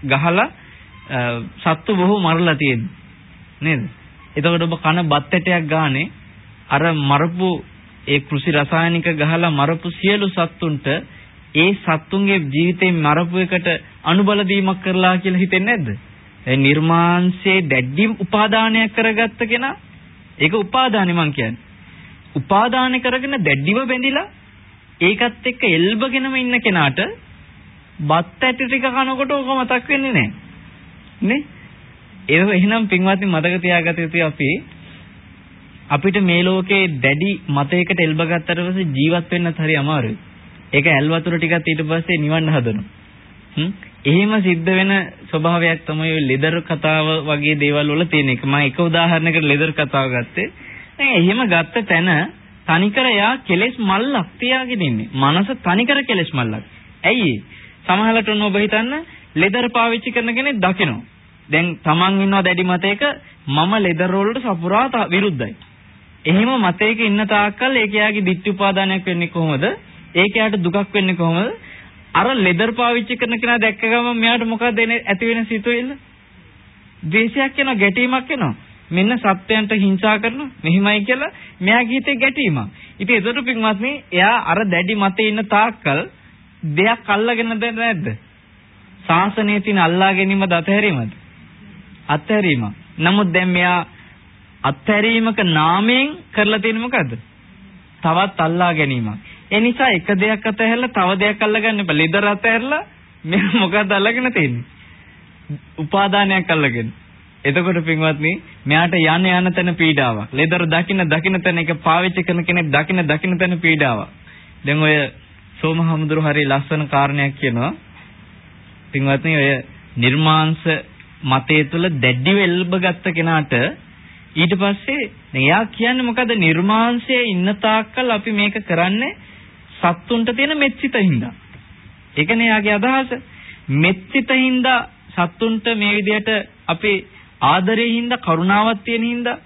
ගහලා සත්තු බොහෝ මරලා තියෙනවා නේද? එතකොට ඔබ කන බත් ඇටයක් ගානේ අර මරපු ඒ කෘෂි රසායනික ගහලා මරපු සියලු සත්තුන්ට ඒ සත්තුන්ගේ ජීවිතේ මරපු එකට අනුබල දීමක් කරලා කියලා හිතෙන්නේ නැද්ද? ඒ නිර්මාංශයේ දැඩි උපාදානයක් කරගත්ත කෙනා ඒක උපාදානෙ මං කියන්නේ. උපාදාන කරගෙන දැඩිව බැඳිලා ඒකත් එක්ක එල්බගෙනම ඉන්න කෙනාට බත් ඇටි ටික කනකොට ඕක මතක් වෙන්නේ නැහැ. නේ? ඒක එහෙනම් පින්වත්නි මතක තියාගත යුතුයි අපි අපිට මේ ලෝකේ දැඩි මතයකට එල්බගත්තට පස්සේ ජීවත් වෙන්නත් හරි අමාරුයි. ඒක ඇල් වතුර ටිකත් ඊට පස්සේ නිවන්න හදනවා. හ්ම් එහෙම සිද්ධ වෙන ස්වභාවයක් තමයි ඔය ලෙදර් කතාව වගේ දේවල් වල තියෙන එක. මම එක උදාහරණයකට ලෙදර් කතාව ගත්තේ. දැන් එහෙම ගත්ත තැන තනිකර යා කෙලෙස් මල්ලක් තියාගෙන ඉන්නේ. මනස තනිකර කෙලෙස් මල්ලක්. ඇයි සමහරවිට ඔබ හිතන්න ලෙදර් පාවිච්චි කරන කෙනෙක් දකිනවා. දැන් Taman ඉන්නවා දැඩි මතයක මම ලෙදර් වලට සපුරා විරුද්ධයි. එහෙම මතයක ඉන්න තාක්කල් ඒක යාගේ ditthi උපාදානයක් වෙන්නේ කොහොමද? ඒක යාට දුකක් වෙන්නේ කොහොමද? අර ලෙදර් පාවිච්චි කරන කෙනා දැක්ක ගමන් මෙයාට මොකද ඇති වෙන සිතුවිල්ල? ද්වේෂයක් එනවා, ගැටීමක් එනවා. මෙන්න සත්‍යයන්ට හිංසා කරනවා මෙහිමයි කියලා මෙයාගේ හිතේ ගැටීමක්. ඉතින් ඒකට පින්වත්නි එයා අර දැඩි මතේ ඉන්න තාක්කල් දෙයක් අල්ලගෙනද නැද්ද? ශාසනයේ තියෙන අල්ලා ගැනීමද අතහැරීමද? අත්හැරීම. නමුත් දැන් මෙයා අත්හැරීමක නාමයෙන් කරලා තියෙන්නේ මොකද්ද? තවත් අල්ලා ගැනීමක්. ඒ නිසා එක දෙයක් අතහැරලා තව දෙයක් අල්ලගන්න එපා. ලෙදර අතහැරලා මෙයා මොකද්ද අල්ලගෙන තියෙන්නේ? උපාදානයක් අල්ලගෙන. එතකොට පින්වත්නි මෙයාට යන්න යන තැන පීඩාවක්. ලෙදර දකින්න දකින්න තැන එක පාවිච්චි කරන කෙනෙක් දකින්න දකින්න තැන පීඩාවක්. දැන් ඔය සෝමහමුදුරු හරි ලස්සන කාරණයක් කියනවා. පින්වත්නි ඔය නිර්මාංශ මතය තුළ දැඩිව එල්බගත්ත කෙනාට ඊට පස්සේ එයා කියන්නේ මොකද නිර්මාංශයේ ඉන්න තාක්කල් අපි මේක කරන්නේ සත්තුන්ට තියෙන මෙත්සිත හින්දා. ඒකනේ යාගේ අදහස. මෙත්සිත හින්දා සත්තුන්ට මේ විදිහට අපි ආදරේ හින්දා කරුණාවක් තියෙන හින්දා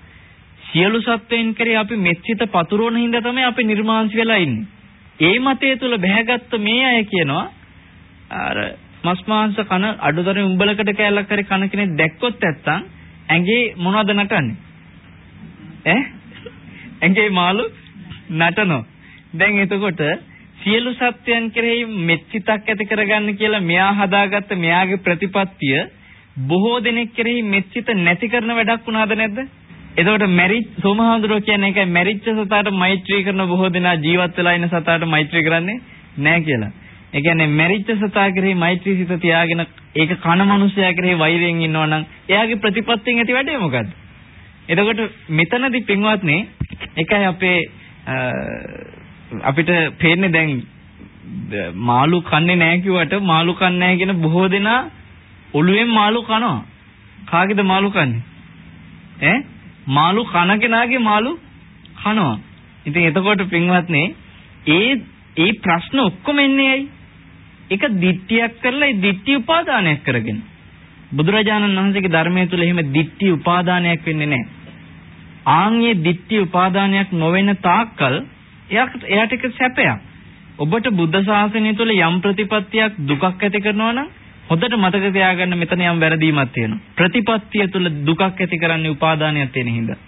සියලු සත්වයන් කරේ අපි මෙත්සිත පතුරවන හින්දා තමයි අපි නිර්මාංශ වෙලා ඉන්නේ. ඒ මතය තුල බැහැගත්ත මේ අය කියනවා අර මස් මාංශ කන අඩුතරේ උඹලකට කෑල්ලක් හරි කන කෙනෙක් දැක්කොත් නැත්තම් ඇඟේ මොනවද නටන්නේ? ඈ ඇඟේ මාළු නටනවා. දැන් එතකොට සියලු සත්‍යයන් කෙරෙහි මෙත්සිතක් ඇති කරගන්න කියලා මෙයා හදාගත්ත මෙයාගේ ප්‍රතිපත්තිය බොහෝ දෙනෙක් කෙරෙහි මෙත්සිත නැති කරන වැඩක් වුණාද නැද්ද? එතකොට මැරිච් සෝමහාඳුරෝ කියන්නේ ඒකයි මැරිච්ච සතාට මෛත්‍රී කරන බොහෝ දෙනා ජීවත් වෙලා ඉන්න සතාට මෛත්‍රී කරන්නේ නැහැ කියලා. ඒ කියන්නේ මැරිච්ච සතා කෙරෙහි මෛත්‍රී සිත තියාගෙන ඒක කන මනුස්සයා කෙරෙහි වෛරයෙන් ඉන්නවනම් එයාගේ ප්‍රතිපත්තියෙන් ඇති වැඩේ මොකද්ද? එතකොට මෙතනදී පින්වත්නි එකයි අපේ අපිට පේන්නේ දැන් මාළු කන්නේ නැහැ කිව්වට මාළු කන්නේ නැහැ කියන බොහෝ දෙනා ඔළුවෙන් මාළු කනවා. කාගේද මාළු කන්නේ? ඈ මාළු කන කෙනාගේ මාළු කනවා. ඉතින් එතකොට පින්වත්නි ඒ ඒ ප්‍රශ්න ඔක්කොම එන්නේ ඇයි? ඒක දිට්ඨියක් කරලා ඒ දිට්ඨි උපාදානයක් කරගෙන. බුදුරජාණන් වහන්සේගේ ධර්මයේ තුල එහෙම දිට්ඨි උපාදානයක් වෙන්නේ නැහැ. ආන්ගේ දිට්ඨි උපාදානයක් නොවන තාක්කල් එයාට එයාට ඒක සැපයක්. ඔබට බුද්ධ ශාසනය තුළ යම් ප්‍රතිපත්තියක් දුකක් ඇති කරනවා නම් හොඳට මතක තියාගන්න මෙතන යම් වැරදීමක් තියෙනවා. ප්‍රතිපත්තිය තුළ දුකක් ඇති කරන්නේ උපාදානයක් තියෙන හින්දා.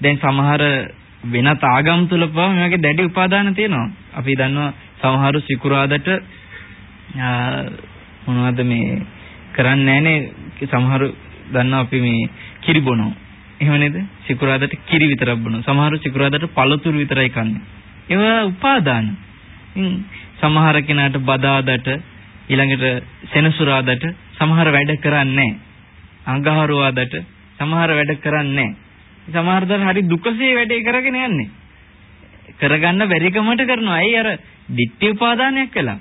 දැන් සමහර වෙනත් ආගම් තුල පවා මේ වගේ දැඩි උපාදාන තියෙනවා. අපි දන්නවා සමහරු සිකුරාදට මොනවද මේ කරන්නේ නැහනේ සමහරු දන්නවා අපි මේ කිරි බොනවා. එහෙම නේද? සිකුරාදට කිරි විතරක් බොනවා. සමහරු සිකුරාදට පළතුරු විතරයි කන්නේ. ඒවා උපාදාන. සමහර කෙනාට බදාදට ඊළඟට සෙනසුරාදට සමහර වැඩ කරන්නේ අඟහරුවාදට සමහර වැඩ කරන්නේ සමහර දර හරි දුකසේ වැඩේ කරගෙන යන්නේ. කරගන්න බැරිකමට කරනවා. ඇයි අර ditthi උපාදානයක් කළා.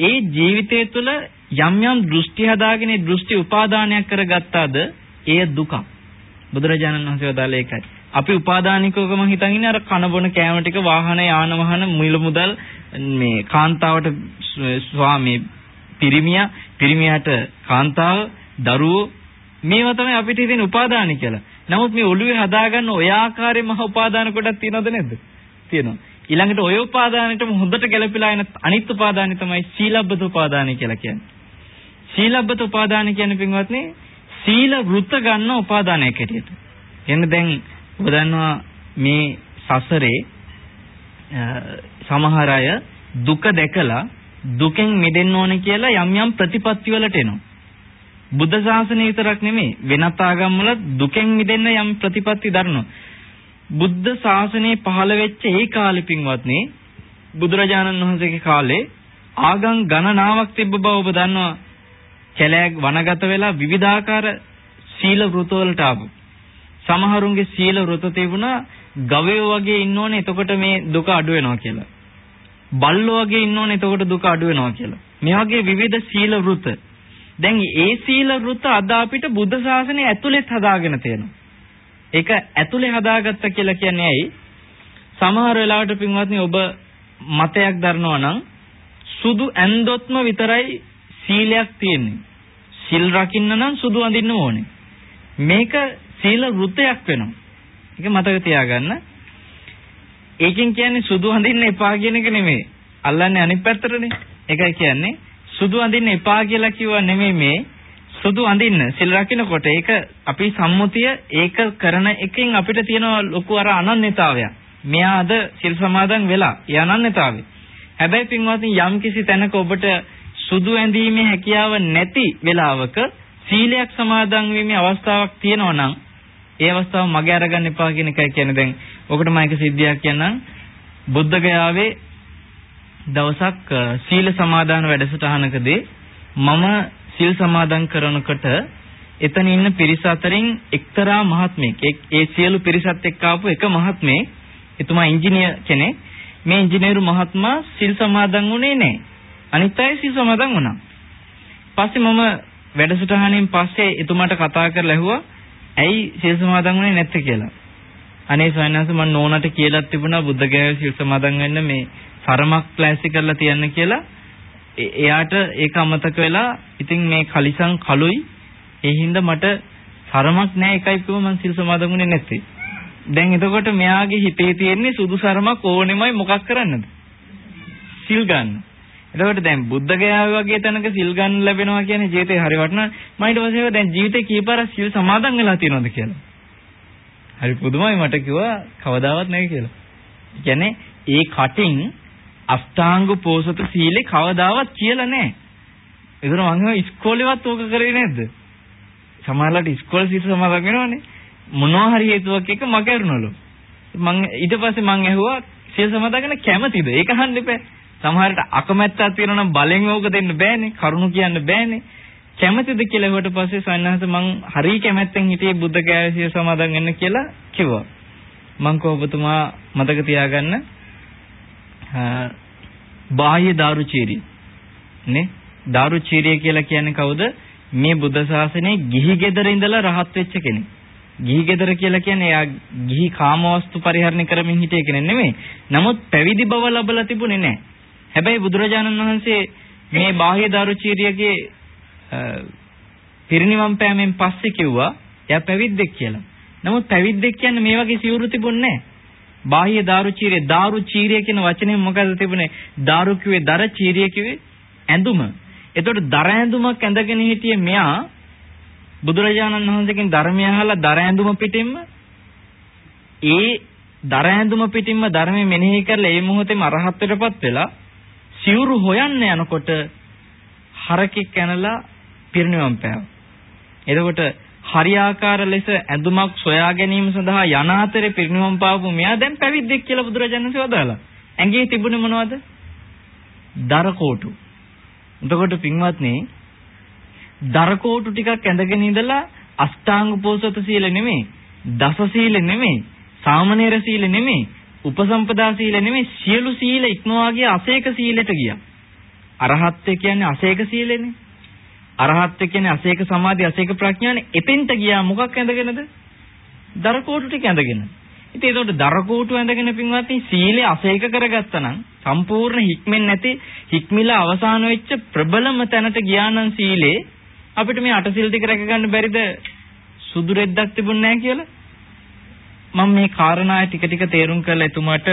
ඒ ජීවිතය තුළ යම් යම් දෘෂ්ටි හදාගෙන දෘෂ්ටි උපාදානයක් කරගත්තාද එය දුකක්. බුදුරජාණන් වහන්සේ වදාළ ඒකයි. අපි උපාදානිකවම හිතන් ඉන්නේ අර කන බොන කෑම ටික වාහන යාන වාහන මුල මුදල් මේ කාන්තාවට ස්වාමී පිරිමියා පිරිමියාට කාන්තාව දරුවෝ මේවා තමයි අපිට තියෙන උපාදාන කියලා. නමුත් මේ ඔළුවේ හදාගන්න ඔය ආකාරයේ මහ උපාදාන කොටක් තියෙනවද නැද්ද? තියෙනවා. ඊළඟට ඔය උපාදානෙටම හොඳට ගැලපිලා එන අනිත් උපාදානෙ තමයි සීලබ්බත උපාදානෙ කියලා කියන්නේ. සීලබ්බත උපාදාන කියන්නේ පින්වත්නි සීල වෘත ගන්න උපාදානයක් හැටියට. එන්න දැන් ඔබ දන්නවා මේ සසරේ සමහර අය දුක දැකලා දුකෙන් මිදෙන්න ඕනේ කියලා යම් යම් ප්‍රතිපත්ති වලට එනවා. බුද්ධ ශාසනය විතරක් නෙමෙයි වෙනත් ආගම් වල දුකෙන් මිදෙන්න යම් ප්‍රතිපත්ති දරනවා. බුද්ධ ශාසනය පහළ වෙච්ච ඒ කාලෙ පින්වත්නි බුදුරජාණන් වහන්සේගේ කාලේ ආගම් ගණනාවක් තිබ්බ බව ඔබ දන්නවා. කැලෑක් වනගත වෙලා විවිධාකාර සීල වෘත වලට ආපු. සමහරුන්ගේ සීල වෘත තිබුණා ගවයෝ වගේ ඉන්න ඕනේ එතකොට මේ දුක අඩු වෙනවා කියලා. බල්ලෝ වගේ ඉන්න ඕනේ එතකොට දුක අඩු වෙනවා කියලා. මේ වගේ විවිධ සීල වෘත. දැන් ඒ සීල වෘත අද අපිට බුද්ධ ශාසනය ඇතුළෙත් හදාගෙන තියෙනවා. ඒක ඇතුලේ හදාගත්ත කියලා කියන්නේ ඇයි? සමහර වෙලාවට පින්වත්නි ඔබ මතයක් දරනවා නම් සුදු ඇඳොත්ම විතරයි සීලයක් තියෙන්නේ. සිල් රකින්න නම් සුදු අඳින්න ඕනේ. මේක සීල වෘතයක් වෙනවා. ඒක මතක තියාගන්න. ඒකෙන් කියන්නේ සුදු අඳින්න එපා කියන එක නෙමෙයි. අල්ලන්නේ අනිත් පැත්තටනේ. ඒකයි කියන්නේ සුදු අඳින්න එපා කියලා කිව්වා නෙමෙයි මේ සුදු අඳින්න සිල් රකින්නකොට ඒක අපි සම්මුතිය ඒක කරන එකෙන් අපිට තියෙන ලොකු අර අනන්‍යතාවයක්. මෙයා අද සිල් සමාදන් වෙලා. ඒ අනන්‍යතාවය. හැබැයි පින්වත්නි යම් කිසි තැනක ඔබට සුදු ඇඳීමේ හැකියාව නැති වෙලාවක සීලයක් සමාදන් වීමේ අවස්ථාවක් තියෙනවා නම් ඒ අවස්ථාව මගේ අරගන්න එපා කියන එකයි කියන්නේ. දැන් ඔකට මම එක සිද්ධියක් කියන්නම්. බුද්ධ ගයාවේ දවසක් සීල සමාදාන වැඩසටහනකදී මම සීල් සමාදන් කරනකොට එතන ඉන්න පිරිස අතරින් එක්තරා මහත්මයෙක් ඒ සියලු පිරිසත් එක්ක ආපු එක මහත්මයෙක් එතුමා ඉංජිනේර් කෙනෙක්. මේ ඉංජිනේරු මහත්මයා සීල් සමාදන් වුණේ නැහැ. අනිත් අය සීල් සමාදන් වුණා පස්සේ මම වැඩසටහනින් පස්සේ එතුමාට කතා කරලා ඇහුවා ඇයි සීල් සමාදන් වුණේ නැත්තේ කියලා අනේ ස්වාමීන් වහන්සේ මම නෝනට කියලා තිබුණා බුද්ධ ගයාවේ සීල් සමාදන් වෙන්න මේ සරමක් ප්ලාස්ටි කරලා තියන්න කියලා එයාට ඒක අමතක වෙලා ඉතින් මේ කලිසම් කලුයි ඒ හින්දා මට සරමක් නැහැ එකයි කිව්ව මං සිල් සමාදන්ුනේ නැත්තේ. දැන් එතකොට මෙයාගේ හිතේ තියෙන්නේ සුදු සරමක් ඕනෙමයි මොකක් කරන්නද? සිල් ගන්න. එතකොට දැන් බුද්ධ ගයාවේ වගේ තැනක සිල් ගන්න ලැබෙනවා කියන්නේ ජීවිතේ හරි වටිනා. මම ඊට පස්සේ දැන් ජීවිතේ කීපාරක් සිල් සමාදන් වෙලා තියෙනවද කියලා. හරි පුදුමයි මට කිව්වා කවදාවත් නැහැ කියලා. කියන්නේ ඒ කටින් අෂ්ටාංග පෝසත සීලේ කවදාවත් කියලා නැහැ. ඒතර මම හිතුවා ඉස්කෝලේවත් ඕක කරේ නැද්ද? සමහරවිට ඉස්කෝලේ සිට සමාදන් වෙනවනේ. මොනවා හරි හේතුවක් එක්ක මගහැරුණලු. මං ඊට පස්සේ මං ඇහුවා සීල් සමාදන් කැමතිද? ඒක අහන්න එපා. සමහරට අකමැත්තක් තියෙනවා නම් බලෙන් ඕක දෙන්න බෑනේ. කරුණු කියන්න බෑනේ. කැමතිද කියලා ඇහුවට පස්සේ සන්නහස මං හරි කැමැත්තෙන් හිටියේ බුද්ධ කෑවේ සීල් සමාදන් වෙන්න කියලා කිව්වා. මං කෝ ඔබතුමා මතක තියාගන්න බාහ්‍ය දාරුචීරිය නේ දාරුචීරිය කියලා කියන්නේ කවුද මේ බුද්ධ ශාසනයේ ගිහි ගෙදර ඉඳලා රහත් වෙච්ච කෙනෙක් ගිහි ගෙදර කියලා කියන්නේ එයා ගිහි කාමවස්තු පරිහරණය කරමින් හිටිය කෙනෙක් නෙමෙයි නමුත් පැවිදි බව ලැබලා තිබුණේ නැහැ හැබැයි බුදුරජාණන් වහන්සේ මේ බාහ්‍ය දාරුචීරියගේ පිරිනිවන් පෑමෙන් පස්සේ කිව්වා එයා පැවිද්දෙක් කියලා. නමුත් පැවිද්දෙක් කියන්නේ මේ වගේ සිවුරු තිබුණේ නැහැ බාහ්‍ය දාරු චීරිය දාරු චීරිය කියන වචනේ මොකද තිබුණේ? දාරු කිව්වේ දර චීරිය කිව්වේ ඇඳුම. එතකොට දර ඇඳුමක් ඇඳගෙන හිටියේ මෙයා බුදුරජාණන් වහන්සේගෙන් ධර්මය අහලා දර ඇඳුම පිටින්ම ඒ දර ඇඳුම පිටින්ම ධර්මය මෙනෙහි කරලා ඒ මොහොතේම අරහත්ත්වයටපත් වෙලා සිවුරු හොයන්න යනකොට හරකෙක් කනලා පිරිනිවන් පෑවා. එතකොට හරියාකාර ලෙස ඇඳුමක් සොයා ගැනීම සඳහා යන අතරේ පිරිනිවන් පාවපු මෙයා දැන් පැවිද්දෙක් කියලා බුදුරජාණන් වහන්සේ වදාලා. ඇඟේ තිබුණේ මොනවද? දරකෝටු. එතකොට පින්වත්නි දරකෝටු ටිකක් ඇඳගෙන ඉඳලා අෂ්ටාංග පෝසත සීල නෙමෙයි, දස සීල නෙමෙයි, සාමනීර සීල නෙමෙයි, උපසම්පදා සීල නෙමෙයි, සියලු සීල ඉක්මවා ගිය අසේක සීලයට ගියා. අරහත් කියන්නේ අසේක සීලෙනේ. අරහත් කියන්නේ අසේක සමාධි අසේක ප්‍රඥානේ එතෙන්ට ගියා මොකක් ඇඳගෙනද? දරකෝටු ටික ඇඳගෙන. ඉතින් ඒකට දරකෝටු ඇඳගෙන පින්වත්නි සීලය අසේක කරගත්තා නම් සම්පූර්ණ හික්මෙන් නැති හික්මිලා අවසාන වෙච්ච ප්‍රබලම තැනට ගියා නම් සීලේ අපිට මේ අටසිල් ටික රැක ගන්න බැරිද සුදු රෙද්දක් තිබුණ නැහැ කියලා? මම මේ කාරණා ටික ටික තේරුම් කරලා එතුමාට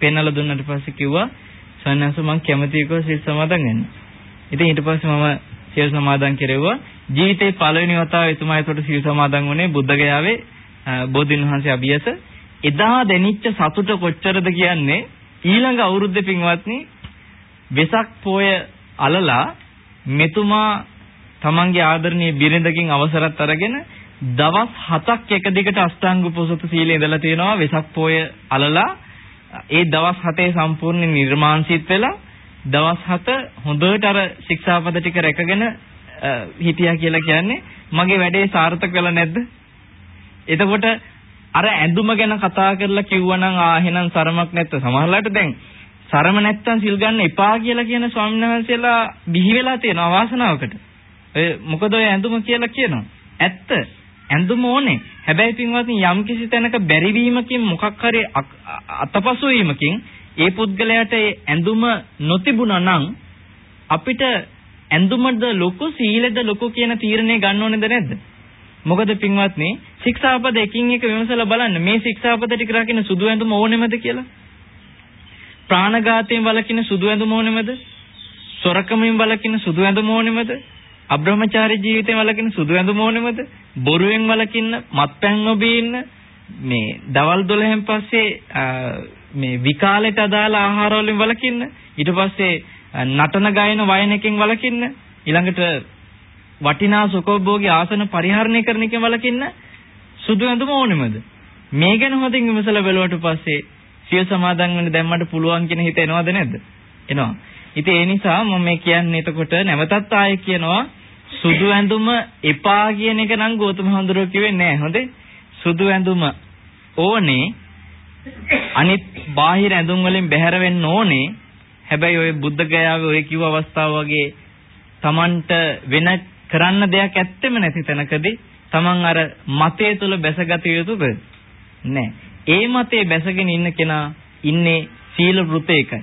පෙන්වලා දුන්නාට පස්සේ කිව්වා සන්නස මම කැමතියි කෝ සිල් සමාදන් වෙන්න. ඉතින් ඊට පස්සේ මම සිල් සමාදන් කෙරෙව්වා. ජීවිතේ පළවෙනි වතාව එතුමා ඒකට සිල් සමාදන් වුණේ බුද්ධ ගයාවේ බෝධින් වහන්සේ අභියස. එදා දැනිච්ච සතුට කොච්චරද කියන්නේ ඊළඟ අවුරුද්දේ පින්වත්නි වෙසක් පොය අලලා මෙතුමා තමන්ගේ ආදරණීය බිරිඳකින් අවසරත් අරගෙන දවස් 7ක් එක දිගට අෂ්ටාංග පොසත සීලේ ඉඳලා තියෙනවා වෙසක් පොය අලලා ඒ දවස් 7 සම්පූර්ණ නිර්මාංශිත වෙලා දවස් 7 හොඳට අර ශික්ෂාපද ටික රැකගෙන හිටියා කියලා කියන්නේ මගේ වැඩේ සාර්ථක වෙලා නැද්ද? එතකොට අර ඇඳුම ගැන කතා කරලා කිව්වනම් ආ එහෙනම් සරමක් නැත්ත සමහරලාට දැන් සරම නැත්තම් සිල් ගන්න එපා කියලා කියන ස්වාමීන් වහන්සේලා බිහි වෙලා තියෙනවා අවාසනාවකට. ඒ මොකද ඔය ඇඳුම කියලා කියනවා. ඇත්ත. ඇඳුම ඕනේ. හැබැයි පින්වත්නි යම් කිසි තැනක බැරිවීමකින් මොකක් හරි අතපසු වීමකින් ඒ පුද්ගලයාට ඇඳුම නොතිබුණා නම් අපිට ඇඳුමද ලොකු සීලෙද ලොකු කියන තීරණය ගන්න ඕනේද නැද්ද? මොකද පින්වත්නි ශික්ෂාපද එකින් එක විමසලා බලන්න මේ ශික්ෂාපද ටික රකින්න සුදු ඇඳුම ඕනෙමද කියලා? ප්‍රාණඝාතයෙන් වළකින සුදු ඇඳුම ඕනෙමද? සොරකමින් වළකින සුදු ඇඳුම ඕනෙමද? අබ්‍රහ්මචාරී ජීවිතයෙන් වළකින සුදු ඇඳුම ඕනෙමද? බොරුවෙන් වළකින්න, මත්පැන් නොබී ඉන්න, මේ දවල් 12න් පස්සේ මේ විකාලයට අදාළ ආහාර වලින් වළකින්න, ඊට පස්සේ නටන ගායන වයන එකෙන් වළකින්න ඊළඟට වටිනා සුඛෝභෝගී ආසන පරිහරණය කරන එකෙන් වළකින්න සුදු ඇඳුම ඕනෙමද? මේ ගැන හොඳින් විමසලා බලුවට පස්සේ සිය සමාදන් වෙන්න දැම්මට පුළුවන් කියන හිත එනවද නැද්ද? එනවා. ඉතින් ඒ නිසා මම මේ කියන්නේ එතකොට නැවතත් ආයෙ කියනවා සුදු ඇඳුම එපා කියන එක නම් ගෞතම හඳුරෝ කිව්වේ නෑ හොඳේ සුදු ඇඳුම ඕනේ අනිත් බාහිර ඇඳුම් වලින් බැහැර වෙන්න ඕනේ හැබැයි ওই බුද්ධ ගයාවේ ඔය කිව්ව අවස්ථාව වගේ Tamanට වෙන කරන්න දෙයක් ඇත්තෙම නැති තැනකදී Taman අර මතය තුල බැසගත යුතුද? නෑ. ඒ මතේ බැසගෙන ඉන්න කෙනා ඉන්නේ සීල වෘතයකයි.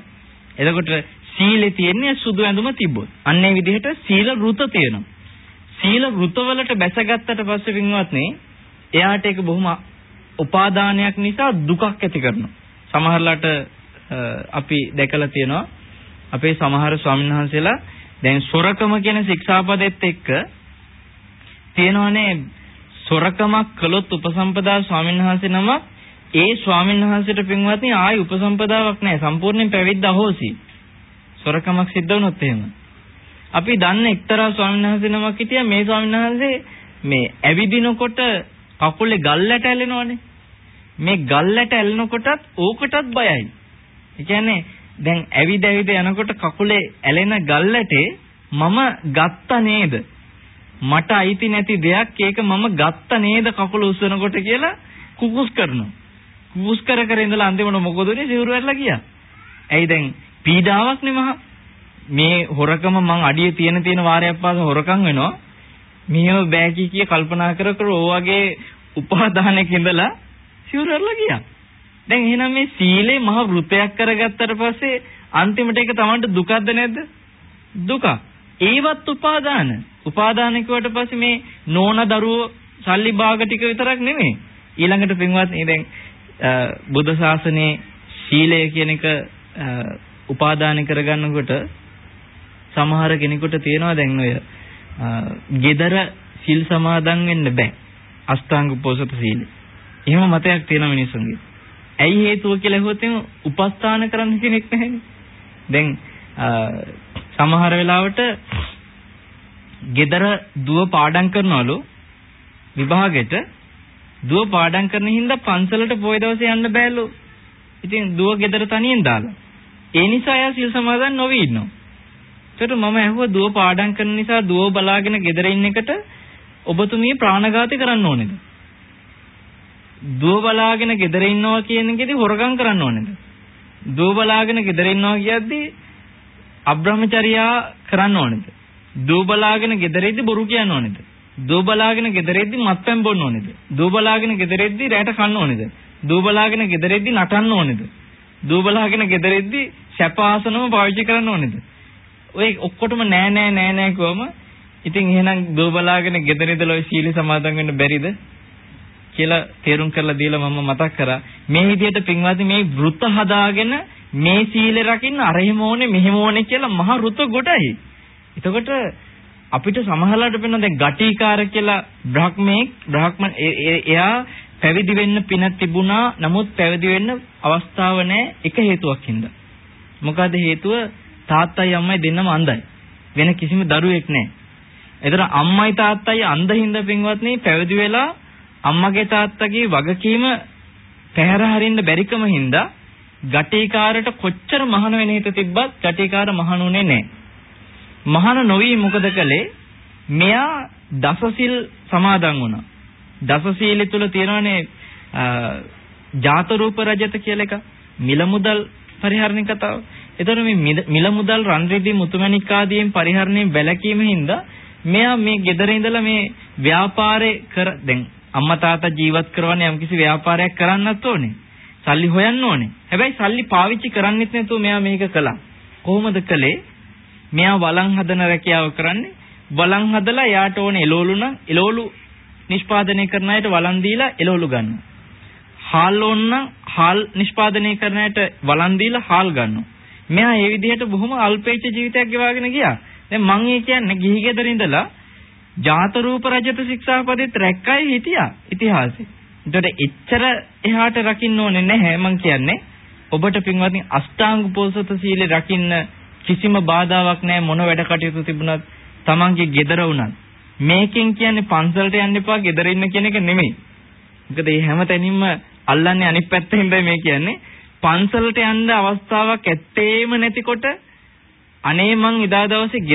එතකොට සීලේ තියෙන්නේ සුදු ඇඳුම තිබ්බොත්. අන්නේ විදිහට සීල වෘත තියෙනවා. සීල වෘතවලට බැසගත්තට පස්සේ වින්වත්නි එයාට ඒක බොහොම උපාදානයක් නිසා දුකක් ඇති කරනවා. සමහරලාට අපි දැකලා තියෙනවා අපේ සමහර ස්වාමීන් වහන්සේලා දැන් සොරකම කියන ශික්ෂාපදෙත් එක්ක තියෙනවනේ සොරකමක් කළොත් උපසම්පදා ස්වාමීන් වහන්සේ නම ඒ ස්වාමීන් වහන්සේට පින්වත්නි ආයි උපසම්පදාවක් නැහැ. සම්පූර්ණයෙන් පැවිද්ද අහෝසි. සොරකමක් සිද්ධ වුණොත් එහෙම. අපි දන්න එක්තරා ස්වාමීන් වහන්සේ නමක් හිටියා මේ ස්වාමීන් වහන්සේ මේ ඇවිදිනකොට කකුලේ ගල්ලට ඇලෙනවනේ මේ ගල්ලට ඇලෙනකොටත් ඕකටත් බයයි ඒ කියන්නේ දැන් ඇවිද ඇවිද යනකොට කකුලේ ඇලෙන ගල්ලටේ මම ගත්ත නේද? මට අයිති නැති දෙයක් ඒක මම ගත්ත නේද කකුල උස්සනකොට කියලා කුකුස් කරනවා. කුකුස් කර කර ඉඳලා අන්තිමට මොකද උනේ සිවුරු වැටලා ගියා. ඇයි දැන් පීඩාවක් නෙමහ. මේ හොරකම මං අඩිය තියෙන තියෙන වාරයක් පාස හොරකම් වෙනවා. මෙහෙම බෑ කිය කල්පනා කර කර ඕ වගේ උපාදානයක ඉඳලා සිවුරු වැටලා ගියා. දැන් එහෙනම් මේ සීලේ මහ වෘතයක් කරගත්තට පස්සේ අන්තිමට ඒක Tamanට දුකක්ද නැද්ද? දුක. ඒවත් උපාදාන. උපාදාන කිව්වට පස්සේ මේ නෝන දරුවෝ සල්ලි භාග ටික විතරක් නෙමෙයි. ඊළඟට පින්වත්නි දැන් බුද්ධ ශාසනයේ සීලය කියන එක උපාදාන කරගන්නකොට සමහර කෙනෙකුට තියෙනවා දැන් ඔය gedara සිල් සමාදන් වෙන්න බෑ. අෂ්ටාංග පොසත සීල. එහෙම මතයක් තියෙන මිනිස්සුන්ගේ. ඇයි හේතුව කියලා ඇහුවොත් එහෙනම් උපස්ථාන කරන්න කෙනෙක් නැහැනේ. දැන් සමහර වෙලාවට gedara දුව පාඩම් කරනවලු විභාගෙට දුව පාඩම් කරන හින්දා පන්සලට පොය දවසේ යන්න බෑලු. ඉතින් දුව gedara තනියෙන් දාලා. ඒ නිසා එයා සිල් සමාදන් නොවි ඉන්නවා. ඒකට මම ඇහුවා දුව පාඩම් කරන නිසා දුව බලාගෙන gedara ඉන්න එකට ඔබතුමී ප්‍රාණඝාතය කරන්න ඕනේද? දුව බලාගෙන ගෙදර ඉන්නවා කියන එකේදී හොරගම් කරන්න ඕනේද? දුව බලාගෙන ගෙදර ඉන්නවා කියද්දී අබ්‍රහ්මචර්යා කරන්න ඕනේද? දුව බලාගෙන ගෙදරෙද්දි බොරු කියන්න ඕනේද? දුව බලාගෙන ගෙදරෙද්දි මත්පැන් බොන්න ඕනේද? දුව බලාගෙන ගෙදරෙද්දි රැට කන්න ඕනේද? දුව බලාගෙන ගෙදරෙද්දි නටන්න ඕනේද? දුව බලාගෙන ගෙදරෙද්දි සැප ආසනම පාවිච්චි කරන්න ඕනේද? ඔය ඔක්කොටම නෑ නෑ නෑ නෑ කොහම ඉතින් එහෙනම් දුව බලාගෙන ගෙදර ඉඳලා ඔය සීල සමාදන් වෙන්න බැරිද? කියලා තේරුම් කරලා දීලා මම මතක් කරා මේ විදිහට පින්වත්නි මේ වෘත හදාගෙන මේ සීලෙ රකින්න අර එහෙම ඕනේ මෙහෙම ඕනේ කියලා මහ වෘත ගොඩයි. එතකොට අපිට සමහරලාට වෙන දැන් ගටිකාර කියලා බ්‍රහ්මෙක් බ්‍රහ්ම එයා පැවිදි වෙන්න පින තිබුණා නමුත් පැවිදි වෙන්න අවස්ථාව නැහැ එක හේතුවක් හින්දා. මොකද හේතුව තාත්තයි අම්මයි දෙන්නම අන්ධයි. වෙන කිසිම දරුවෙක් නැහැ. එතන අම්මයි තාත්තයි අන්ධ හින්දා පින්වත්නි පැවිදි වෙලා අම්මගේ තාත්තගේ වගකීම පැහැර හරින්න බැරිකම හින්දා ගටිකාරට කොච්චර මහාන වෙන හිත තිබ්බත් ගටිකාර මහානුනේ නැහැ. මහාන නොවි මොකද කළේ? මෙයා දසසිල් සමාදන් වුණා. දසසීල තුල තියෙනවානේ ජාත රූප රජත කියලා එක මිල මුදල් පරිහරණය කතාව. එතකොට මේ මිල මුදල් රන් රිදී මුතුමැණික් ආදීන් පරිහරණයෙන් වැළකීම හින්දා මෙයා මේ ගෙදර ඉඳලා මේ ව්‍යාපාරේ කර දැන් අම්මා තාත්තා ජීවත් කරවන්නේ යම්කිසි ව්‍යාපාරයක් කරන්නත් ඕනේ. සල්ලි හොයන්න ඕනේ. හැබැයි සල්ලි පාවිච්චි කරන්නෙත් නැතුව මෙයා මේක කළා. කොහොමද කළේ? මෙයා වළං හදන රැකියාව කරන්නේ. වළං හදලා එයාට ඕනේ එළවලු නම් එළවලු නිෂ්පාදනය කරන අයට වළං දීලා එළවලු ගන්නවා. හාල් ඕන නම් හාල් නිෂ්පාදනය කරන අයට වළං දීලා හාල් ගන්නවා. මෙයා මේ විදිහට බොහොම අල්පේච්ඡ ජීවිතයක් ගෙවාගෙන ගියා. දැන් මම ඒ කියන්නේ ගිහි ගෙදර ඉඳලා ජාත රූප රජත ශික්ෂාපදෙත් රැක්කයි හිටියා ඉතිහාසෙ. ඒතකොට එච්චර එහාට රකින්න ඕනේ නැහැ මං කියන්නේ. ඔබට පින්වත්නි අෂ්ටාංග පොසත සීලේ රකින්න කිසිම බාධාවක් නැහැ මොන වැඩ කටයුතු තිබුණත් Tamange gedara වුණත්. මේකෙන් කියන්නේ පන්සලට යන්න එපා gedara ඉන්න කියන එක නෙමෙයි. මොකද මේ හැම තැනින්ම අල්ලන්නේ අනිත් පැත්තෙන් මේ කියන්නේ. පන්සලට යන්න අවස්ථාවක් ඇත්තේම නැතිකොට අනේ මං එදා දවසේ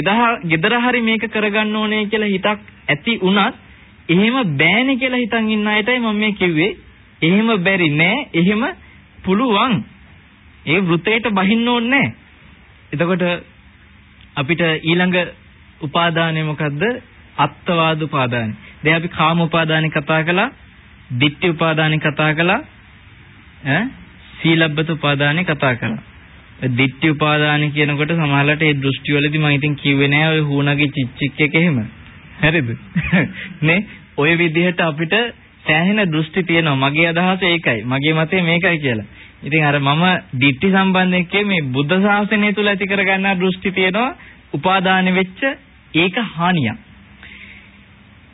ගෙදර හරි මේක කරගන්න ඕනේ කියලා හිතක් ඇති වුණත් එහෙම බෑනේ කියලා හිතන් ඉන්න අයටයි මම මේ කිව්වේ. එහෙම බැරි නෑ. එහෙම පුළුවන්. ඒ වෘතේට බහින්න ඕනේ නෑ. එතකොට අපිට ඊළඟ උපාදානය මොකද්ද? අත්වාද උපාදානය. දැන් අපි කාම උපාදානය කතා කළා, ditthi උපාදානය කතා කළා, ඈ සීලබ්බත උපාදානය කතා කළා. ditthi උපාදානය කියනකොට සමහරවිට ඒ දෘෂ්ටි වලදී මම ඉතින් කිව්වේ නෑ ඔය හුණගේ චිච්චික් එක එහෙම. හරිද? නේ ඔය විදිහට අපිට සෑහෙන දෘෂ්ටි තියෙනවා. මගේ අදහස ඒකයි. මගේ මතය මේකයි කියලා. ඉතින් අර මම ditthi සම්බන්ධයෙන් කියේ මේ බුද්ධ ශාසනය තුල ඇති කරගන්නා දෘෂ්ටි තියෙනවා. උපාදාන වෙච්ච ඒක හානියක්.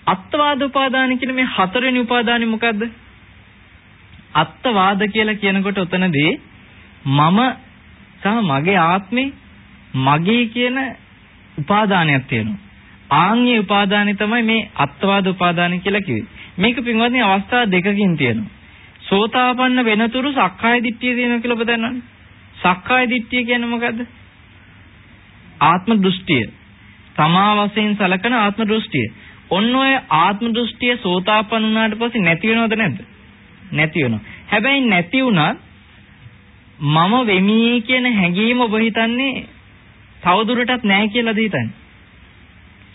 අත්වාද උපාදාන කියන මේ හතරවෙනි උපාදානෙ මොකද්ද? අත්වාද කියලා කියනකොට උතනදී මම සහ මගේ ආත්මේ මගේ කියන උපාදානයක් තියෙනවා. ආන්ගේ උපාදානෙ තමයි මේ අත්වාද උපාදාන කියලා කිව්වේ. මේක පින්වත්නි අවස්ථා දෙකකින් තියෙනවා. සෝතාපන්න වෙනතුරු සක්කාය දිට්ඨිය තියෙනවා කියලා ඔබ දන්නවනේ. සක්කාය දිට්ඨිය කියන්නේ මොකද්ද? ආත්ම දෘෂ්ටිය. තමා වශයෙන් සලකන ආත්ම දෘෂ්ටිය. ඔන්න ඔය ආත්ම දෘෂ්ටිය සෝතාපන්න වුණාට පස්සේ නැති වෙනවද නැද්ද? නැති වෙනවා. හැබැයි නැති වුණත් මම වෙමි කියන හැඟීම ඔබ හිතන්නේ තවදුරටත් නැහැ කියලාද හිතන්නේ?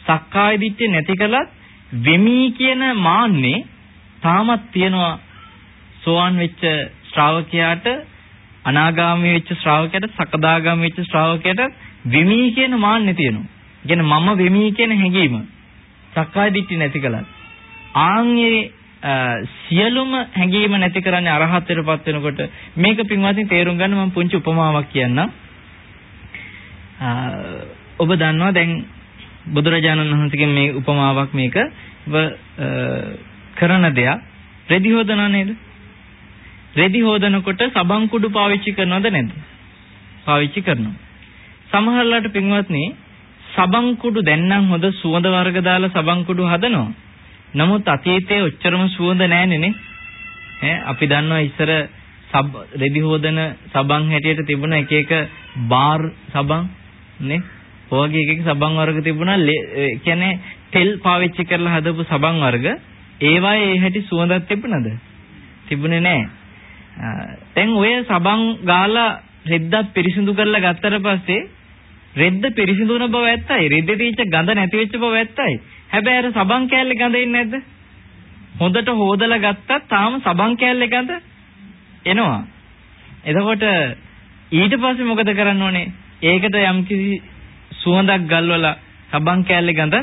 සක්කාය දිට්ඨිය නැති කළත් වෙමි කියන මාන්නේ තාමත් තියෙනවා සෝවන් වෙච්ච ශ්‍රාවකයාට අනාගාමී වෙච්ච ශ්‍රාවකයාට සකදාගාමී වෙච්ච ශ්‍රාවකයාට වෙමි කියන මාන්නේ තියෙනවා. කියන්නේ මම වෙමි කියන හැඟීම සක්කාය දිට්ඨිය නැති කළත් ආන්ගේ සියලුම හැඟීම නැති කරන්නේ අරහත්ත්වයටපත් වෙනකොට මේක පින්වත්නි තේරුම් ගන්න මම පුංචි උපමාවක් කියන්නම්. ඔබ දන්නවා දැන් බුදුරජාණන් වහන්සේගෙන් මේ උපමාවක් මේක කරන දෙයක් රෙදි හොදනව නේද? රෙදි හොදනකොට සබන් කුඩු පාවිච්චි කරනවද නැද්ද? පාවිච්චි කරනවා. සමහරලාට පින්වත්නි සබන් කුඩු දැන් නම් හොඳ සුවඳ වර්ග දාලා සබන් කුඩු හදනවා. නමුත් අතීතයේ ඔච්චරම සුවඳ නැන්නේ නේ. ඈ අපි දන්නවා ඉස්සර සබ් රෙදි හොදන සබන් හැටියට තිබුණ එක එක බාර් සබන් නේ ඔයගේ එක එක සබන් වර්ග තිබුණා කියන්නේ තෙල් පාවිච්චි කරලා හදපු සබන් වර්ග ඒවායේ ඒ හැටි සුවඳක් තිබුණද? තිබුණේ නැහැ. දැන් ඔය සබන් ගාලා රෙද්දක් පිරිසිදු කරලා ගත්තට පස්සේ රෙද්ද පිරිසිදු වුණ බව ඇත්තයි. රෙද්දේ තියෙච්ච ගඳ නැති වෙච්ච බව ඇත්තයි. හැබැයි අර සබන් කෑල්ලේ ගඳ එන්නේ නැද්ද? හොඳට හොදලා ගත්තත් තාම සබන් කෑල්ලේ ගඳ එනවා. එතකොට ඊට පස්සේ මොකද කරන්න ඕනේ? ඒකට යම්කිසි සුවඳක් ගල්වලා සබන් කෑල්ලේ ගඳ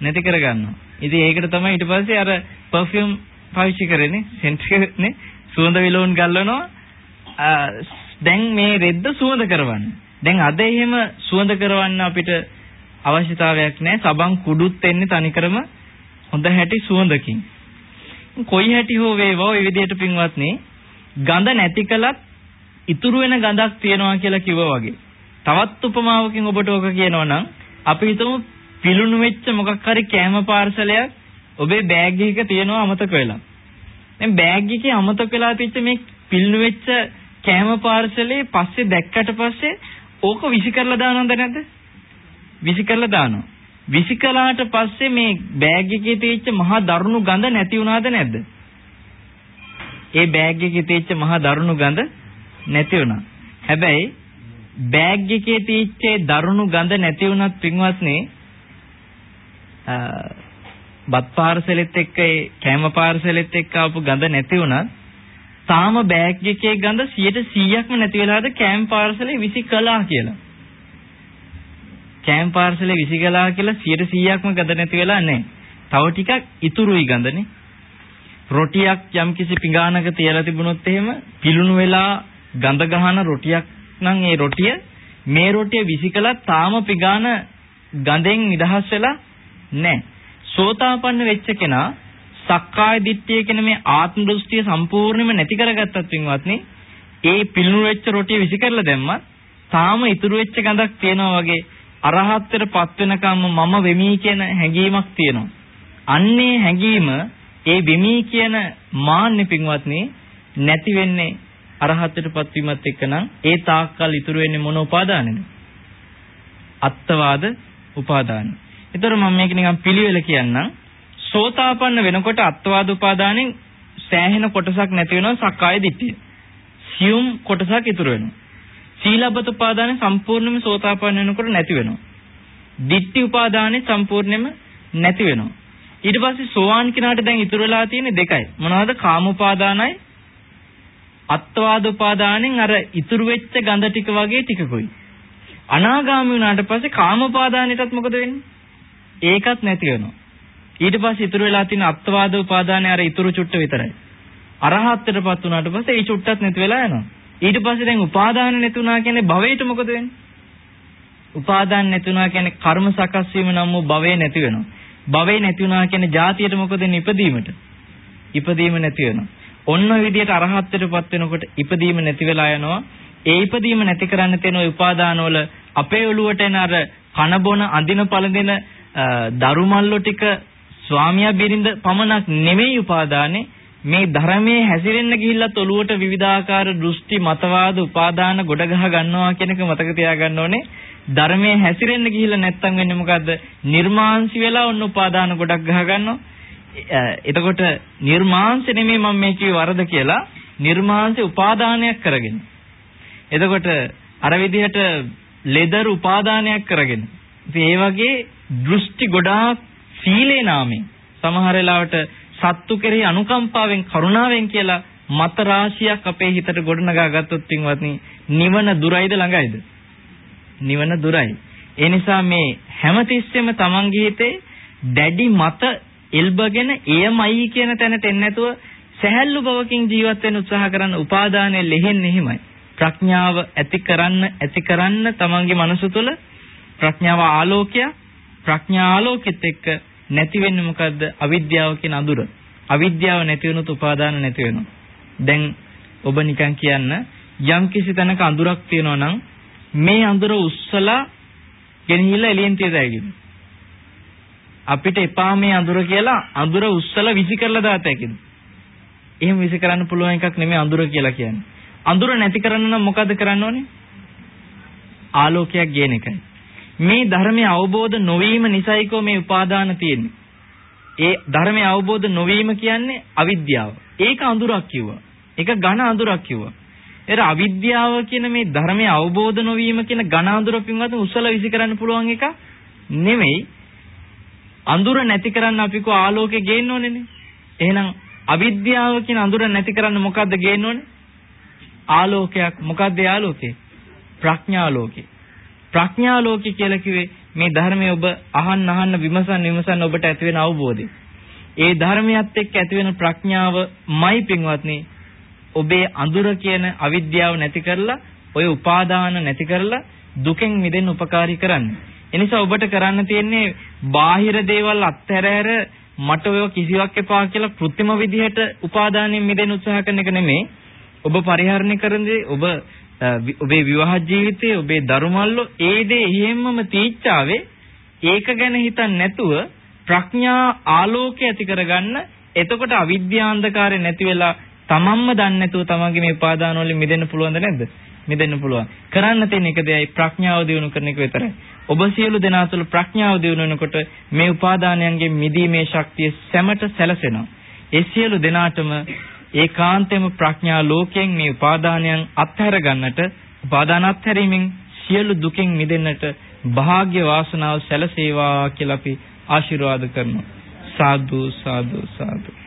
නැති කරගන්නවා. ඉතින් ඒකට තමයි ඊට පස්සේ අර පර්ෆියුම් පාවිච්චි කරන්නේ සෙන්ට් එකනේ සුවඳ විලවුන් ගල්වනවා. දැන් මේ රෙද්ද සුවඳ කරවන්න. දැන් අද එහෙම සුවඳ කරවන්න අපිට අවශ්‍යතාවයක් නැහැ. සබන් කුඩුත් එන්නේ තනිකරම හොඳ හැටි සුවඳකින්. කොයි හැටි හෝ වේවා ওই විදිහට පින්වත්නි ගඳ නැති කලත් ඉතුරු වෙන ගඳක් තියනවා කියලා කිව්වා වගේ. තවත් උපමාවකින් ඔබට ඕක කියනවා නම් අපි හිතමු පිලුණු වෙච්ච මොකක් හරි කෑම පාර්සලයක් ඔබේ බෑග් එකක තියෙනවා අමතක වෙලා. දැන් බෑග් එකේ අමතක වෙලා තියච්ච මේ පිලුණු වෙච්ච කෑම පාර්සලේ පස්සේ දැක්කට පස්සේ ඕක විසි කරලා දානවද නැද්ද? විසි කරලා දානවා. විසි කළාට පස්සේ මේ බෑග් එකේ තියෙච්ච මහා දරුණු ගඳ නැති වුණාද නැද්ද? ඒ බෑග් එකේ තියෙච්ච මහා දරුණු ගඳ නැති වුණා. හැබැයි බෑග් එකේ තියෙච්ච දරුණු ගඳ නැති වුණත් පින්වත්නි බත් පාර්සලෙත් එක්ක ඒ කෑම පාර්සලෙත් එක්ක ආපු ගඳ නැති වුණත් තාම බෑග් එකේ ගඳ 100%ක්ම නැති වෙලාද කෑම් පාර්සලේ විසි කළා කියලා. කෑම් පාර්සලේ විසි කළා කියලා 100%ක්ම ගඳ නැති වෙලා නැහැ. තව ටිකක් ඉතුරුයි ගඳනේ. රොටියක් යම්කිසි පිඟානක තියලා තිබුණොත් එහෙම පිලුණු වෙලා ගඳ ගහන රොටියක් නම් ඒ රොටිය මේ රොටිය විසිකලා තාම පිඟාන ගඳෙන් නිදහස් වෙලා නැහැ. සෝතාපන්න වෙච්ච කෙනා සක්කාය දිට්ඨිය කියන මේ ආත්ම දෘෂ්ටිය සම්පූර්ණයෙන්ම නැති කරගත්තත් වින්වත්නි ඒ පිලුණු වෙච්ච රොටිය විසි කරලා දැම්මත් තාම ඉතුරු වෙච්ච ගඳක් තියෙනවා වගේ අරහත්ත්වයටපත් වෙනකම්ම මම වෙමි කියන හැඟීමක් තියෙනවා. අන්නේ හැඟීම ඒ වෙමි කියන මාන්නේ පින්වත්නි නැති වෙන්නේ අරහත්ත්වයටපත් වීමත් එක්කනම් ඒ තාක්කල් ඉතුරු වෙන්නේ මොන උපාදානෙද? අත්වාද උපාදාන. ඒතර මම මේක නිකන් පිළිවෙල කියන්නම්. සෝතාපන්න වෙනකොට අත්වාද උපාදානෙන් සෑහෙන කොටසක් නැති වෙනවා සක්කාය දිට්ඨිය. සියුම් කොටසක් ඉතුරු වෙනවා. සීලබ්බත උපාදානෙ සම්පූර්ණයෙන්ම සෝතාපන්න වෙනකොට නැති වෙනවා. දිට්ඨි උපාදානෙ සම්පූර්ණයෙන්ම නැති වෙනවා. ඊට පස්සේ සෝවාන් කෙනාට දැන් ඉතුරු වෙලා තියෙන්නේ දෙකයි. මොනවද? කාම උපාදානයි අත්වාද උපාදානෙන් අර ඉතුරු වෙච්ච ගඳ ටික වගේ ටිකකුයි. අනාගාමී වුණාට පස්සේ කාම උපාදානෙටත් මොකද වෙන්නේ? ඒකත් නැති වෙනවා. ඊට පස්සේ ඉතුරු වෙලා තියෙන අත්වාද උපාදානේ අර ඉතුරු චුට්ට විතරයි. අරහත්ත්වයටපත් වුණාට පස්සේ ඒ චුට්ටත් නැති වෙලා යනවා. ඊට පස්සේ දැන් උපාදාන නැති වුණා කියන්නේ භවයට මොකද වෙන්නේ? උපාදාන නැති වුණා කියන්නේ කර්ම සකස් වීම නම් වූ භවය නැති වෙනවා. භවය නැති වුණා කියන්නේ ජාතියට මොකද වෙන්නේ ඉපදීමට? ඉපදීම නැති වෙනවා. ඔන්න ඔය විදිහට අරහත්ත්වයටපත් වෙනකොට ඉපදීම නැති වෙලා යනවා. ඒ ඉපදීම නැති කරන්න තියෙන ওই උපාදාන වල අපේ ඔළුවට එන අර කන බොන අඳින පළඳින දරුමල්ලෝ ටික ස්වාමියා බිරිඳ පමණක් නෙමෙයි උපාදානේ මේ ධර්මයේ හැසිරෙන්න ගිහිල්ලා තොලුවට විවිධාකාර දෘෂ්ටි මතවාද උපාදාන ගොඩ ගහ ගන්නවා කියන එක මතක තියාගන්න ඕනේ. ධර්මයේ හැසිරෙන්න ගිහිල්ලා නැත්තම් වෙන්නේ මොකද්ද? නිර්මාංශි වෙලා ඔන්න උපාදාන ගොඩක් ගහ ගන්නවා. එතකොට නිර්මාංශ නෙමෙයි මම මේ කිව්වේ වරද කියලා. නිර්මාංශ උපාදානයක් කරගෙන. එතකොට අර විදිහට ලෙදර් උපාදානයක් කරගෙන. ඉතින් ඒ වගේ දෘෂ්ටි ගොඩාක් සීලේ නාමයෙන් සමහර වෙලාවට සත්තු කෙරෙහි අනුකම්පාවෙන් කරුණාවෙන් කියලා මත රාශියක් අපේ හිතට ගොඩනගා ගත්තොත් පින්වත්නි නිවන දුරයිද ළඟයිද? නිවන දුරයි. ඒ නිසා මේ හැමතිස්සෙම තමන්ගේ හිතේ දැඩි මත එල්බගෙන එයමයි කියන තැනට එන්නේ නැතුව සැහැල්ලු බවකින් ජීවත් වෙන්න උත්සාහ කරන උපාදානය ලෙහෙන්නේ එහෙමයි. ප්‍රඥාව ඇති කරන්න ඇති කරන්න තමන්ගේ මනස තුළ ප්‍රඥාව ආලෝකය ප්‍රඥා ආලෝකෙත් එක්ක නැති වෙන්නේ මොකද්ද? අවිද්‍යාව කියන අඳුර. අවිද්‍යාව නැති වුණොත් උපාදාන නැති වෙනවා. දැන් ඔබ නිකන් කියන්න යම් කිසි තැනක අඳුරක් තියෙනවා නම් මේ අඳුර උස්සලා ගෙනහිලා එළියෙන් තියදැයිද? අපිට එපා මේ අඳුර කියලා අඳුර උස්සලා විසි කරලා දාත හැකිද? එහෙම විසි කරන්න පුළුවන් එකක් නෙමෙයි අඳුර කියලා කියන්නේ. අඳුර නැති කරන්න නම් මොකද කරන්න ඕනේ? ආලෝකයක් ගේන එකයි. මේ ධර්මය අවබෝධ නොවීම නිසායිකෝ මේ උපාදාන තියෙන්නේ. ඒ ධර්මය අවබෝධ නොවීම කියන්නේ අවිද්‍යාව. ඒක අඳුරක් කිව්වා. ඒක ඝන අඳුරක් කිව්වා. ඒර අවිද්‍යාව කියන මේ ධර්මය අවබෝධ නොවීම කියන ඝන අඳුර පින්වත් උසල විසි කරන්න පුළුවන් එක නෙමෙයි. අඳුර නැති කරන්න අපි කෝ ආලෝකේ ගේන්න ඕනේනේ. එහෙනම් අවිද්‍යාව කියන අඳුර නැති කරන්න මොකද්ද ගේන්න ඕනේ? ආලෝකයක්. මොකද්ද ආලෝකේ? ප්‍රඥාලෝකේ. ප්‍රඥාලෝකී කියලා කිව්වේ මේ ධර්මය ඔබ අහන්න අහන්න විමසන් විමසන් ඔබට ඇති වෙන අවබෝධය. ඒ ධර්මයත් එක්ක ඇති වෙන ප්‍රඥාවමයි පින්වත්නි ඔබේ අඳුර කියන අවිද්‍යාව නැති කරලා ඔය උපාදාන නැති කරලා දුකෙන් මිදෙන්න උපකාරී කරන්නේ. එනිසා ඔබට කරන්න තියෙන්නේ බාහිර දේවල් අත්හැර මට ඔය කිසිවක් එපා කියලා કૃත්‍රිම විදිහට උපාදානයෙන් මිදෙන්න උත්සාහ කරන එක නෙමෙයි. ඔබ පරිහරණය කරන්නේ ඔබ ඔබේ විවාහ ජීවිතයේ ඔබේ දරුමල්ලෝ ඒ දේ එහෙම්මම තීච්ඡාවේ ඒක ගැන හිතන්නේ නැතුව ප්‍රඥා ආලෝකය ඇති කරගන්න. එතකොට අවිද්‍යාන්ධකාරය නැති වෙලා තමන්ම දන්නේ නැතුව තමන්ගේ මේ උපාදාන වලින් මිදෙන්න පුළුවන්ද නැද්ද? මිදෙන්න පුළුවන්. කරන්න තියෙන එක දෙයයි ප්‍රඥාව දියුණු කරන එක විතරයි. ඔබ සියලු දෙනා තුළ ප්‍රඥාව දියුණු වෙනකොට මේ උපාදානයන්ගේ මිදීමේ ශක්තිය සැමට සැලසෙනවා. ඒ සියලු දෙනාටම ඒකාන්තයෙන්ම ප්‍රඥා ලෝකයෙන් මේ උපාදානයන් අත්හැර ගන්නට උපාදාන අත්හැරීමෙන් සියලු දුකින් මිදෙන්නට වාග්ය වාසනාව සැලසේවා කියලා අපි ආශිර්වාද කරනවා. සාදු සාදු සාදු.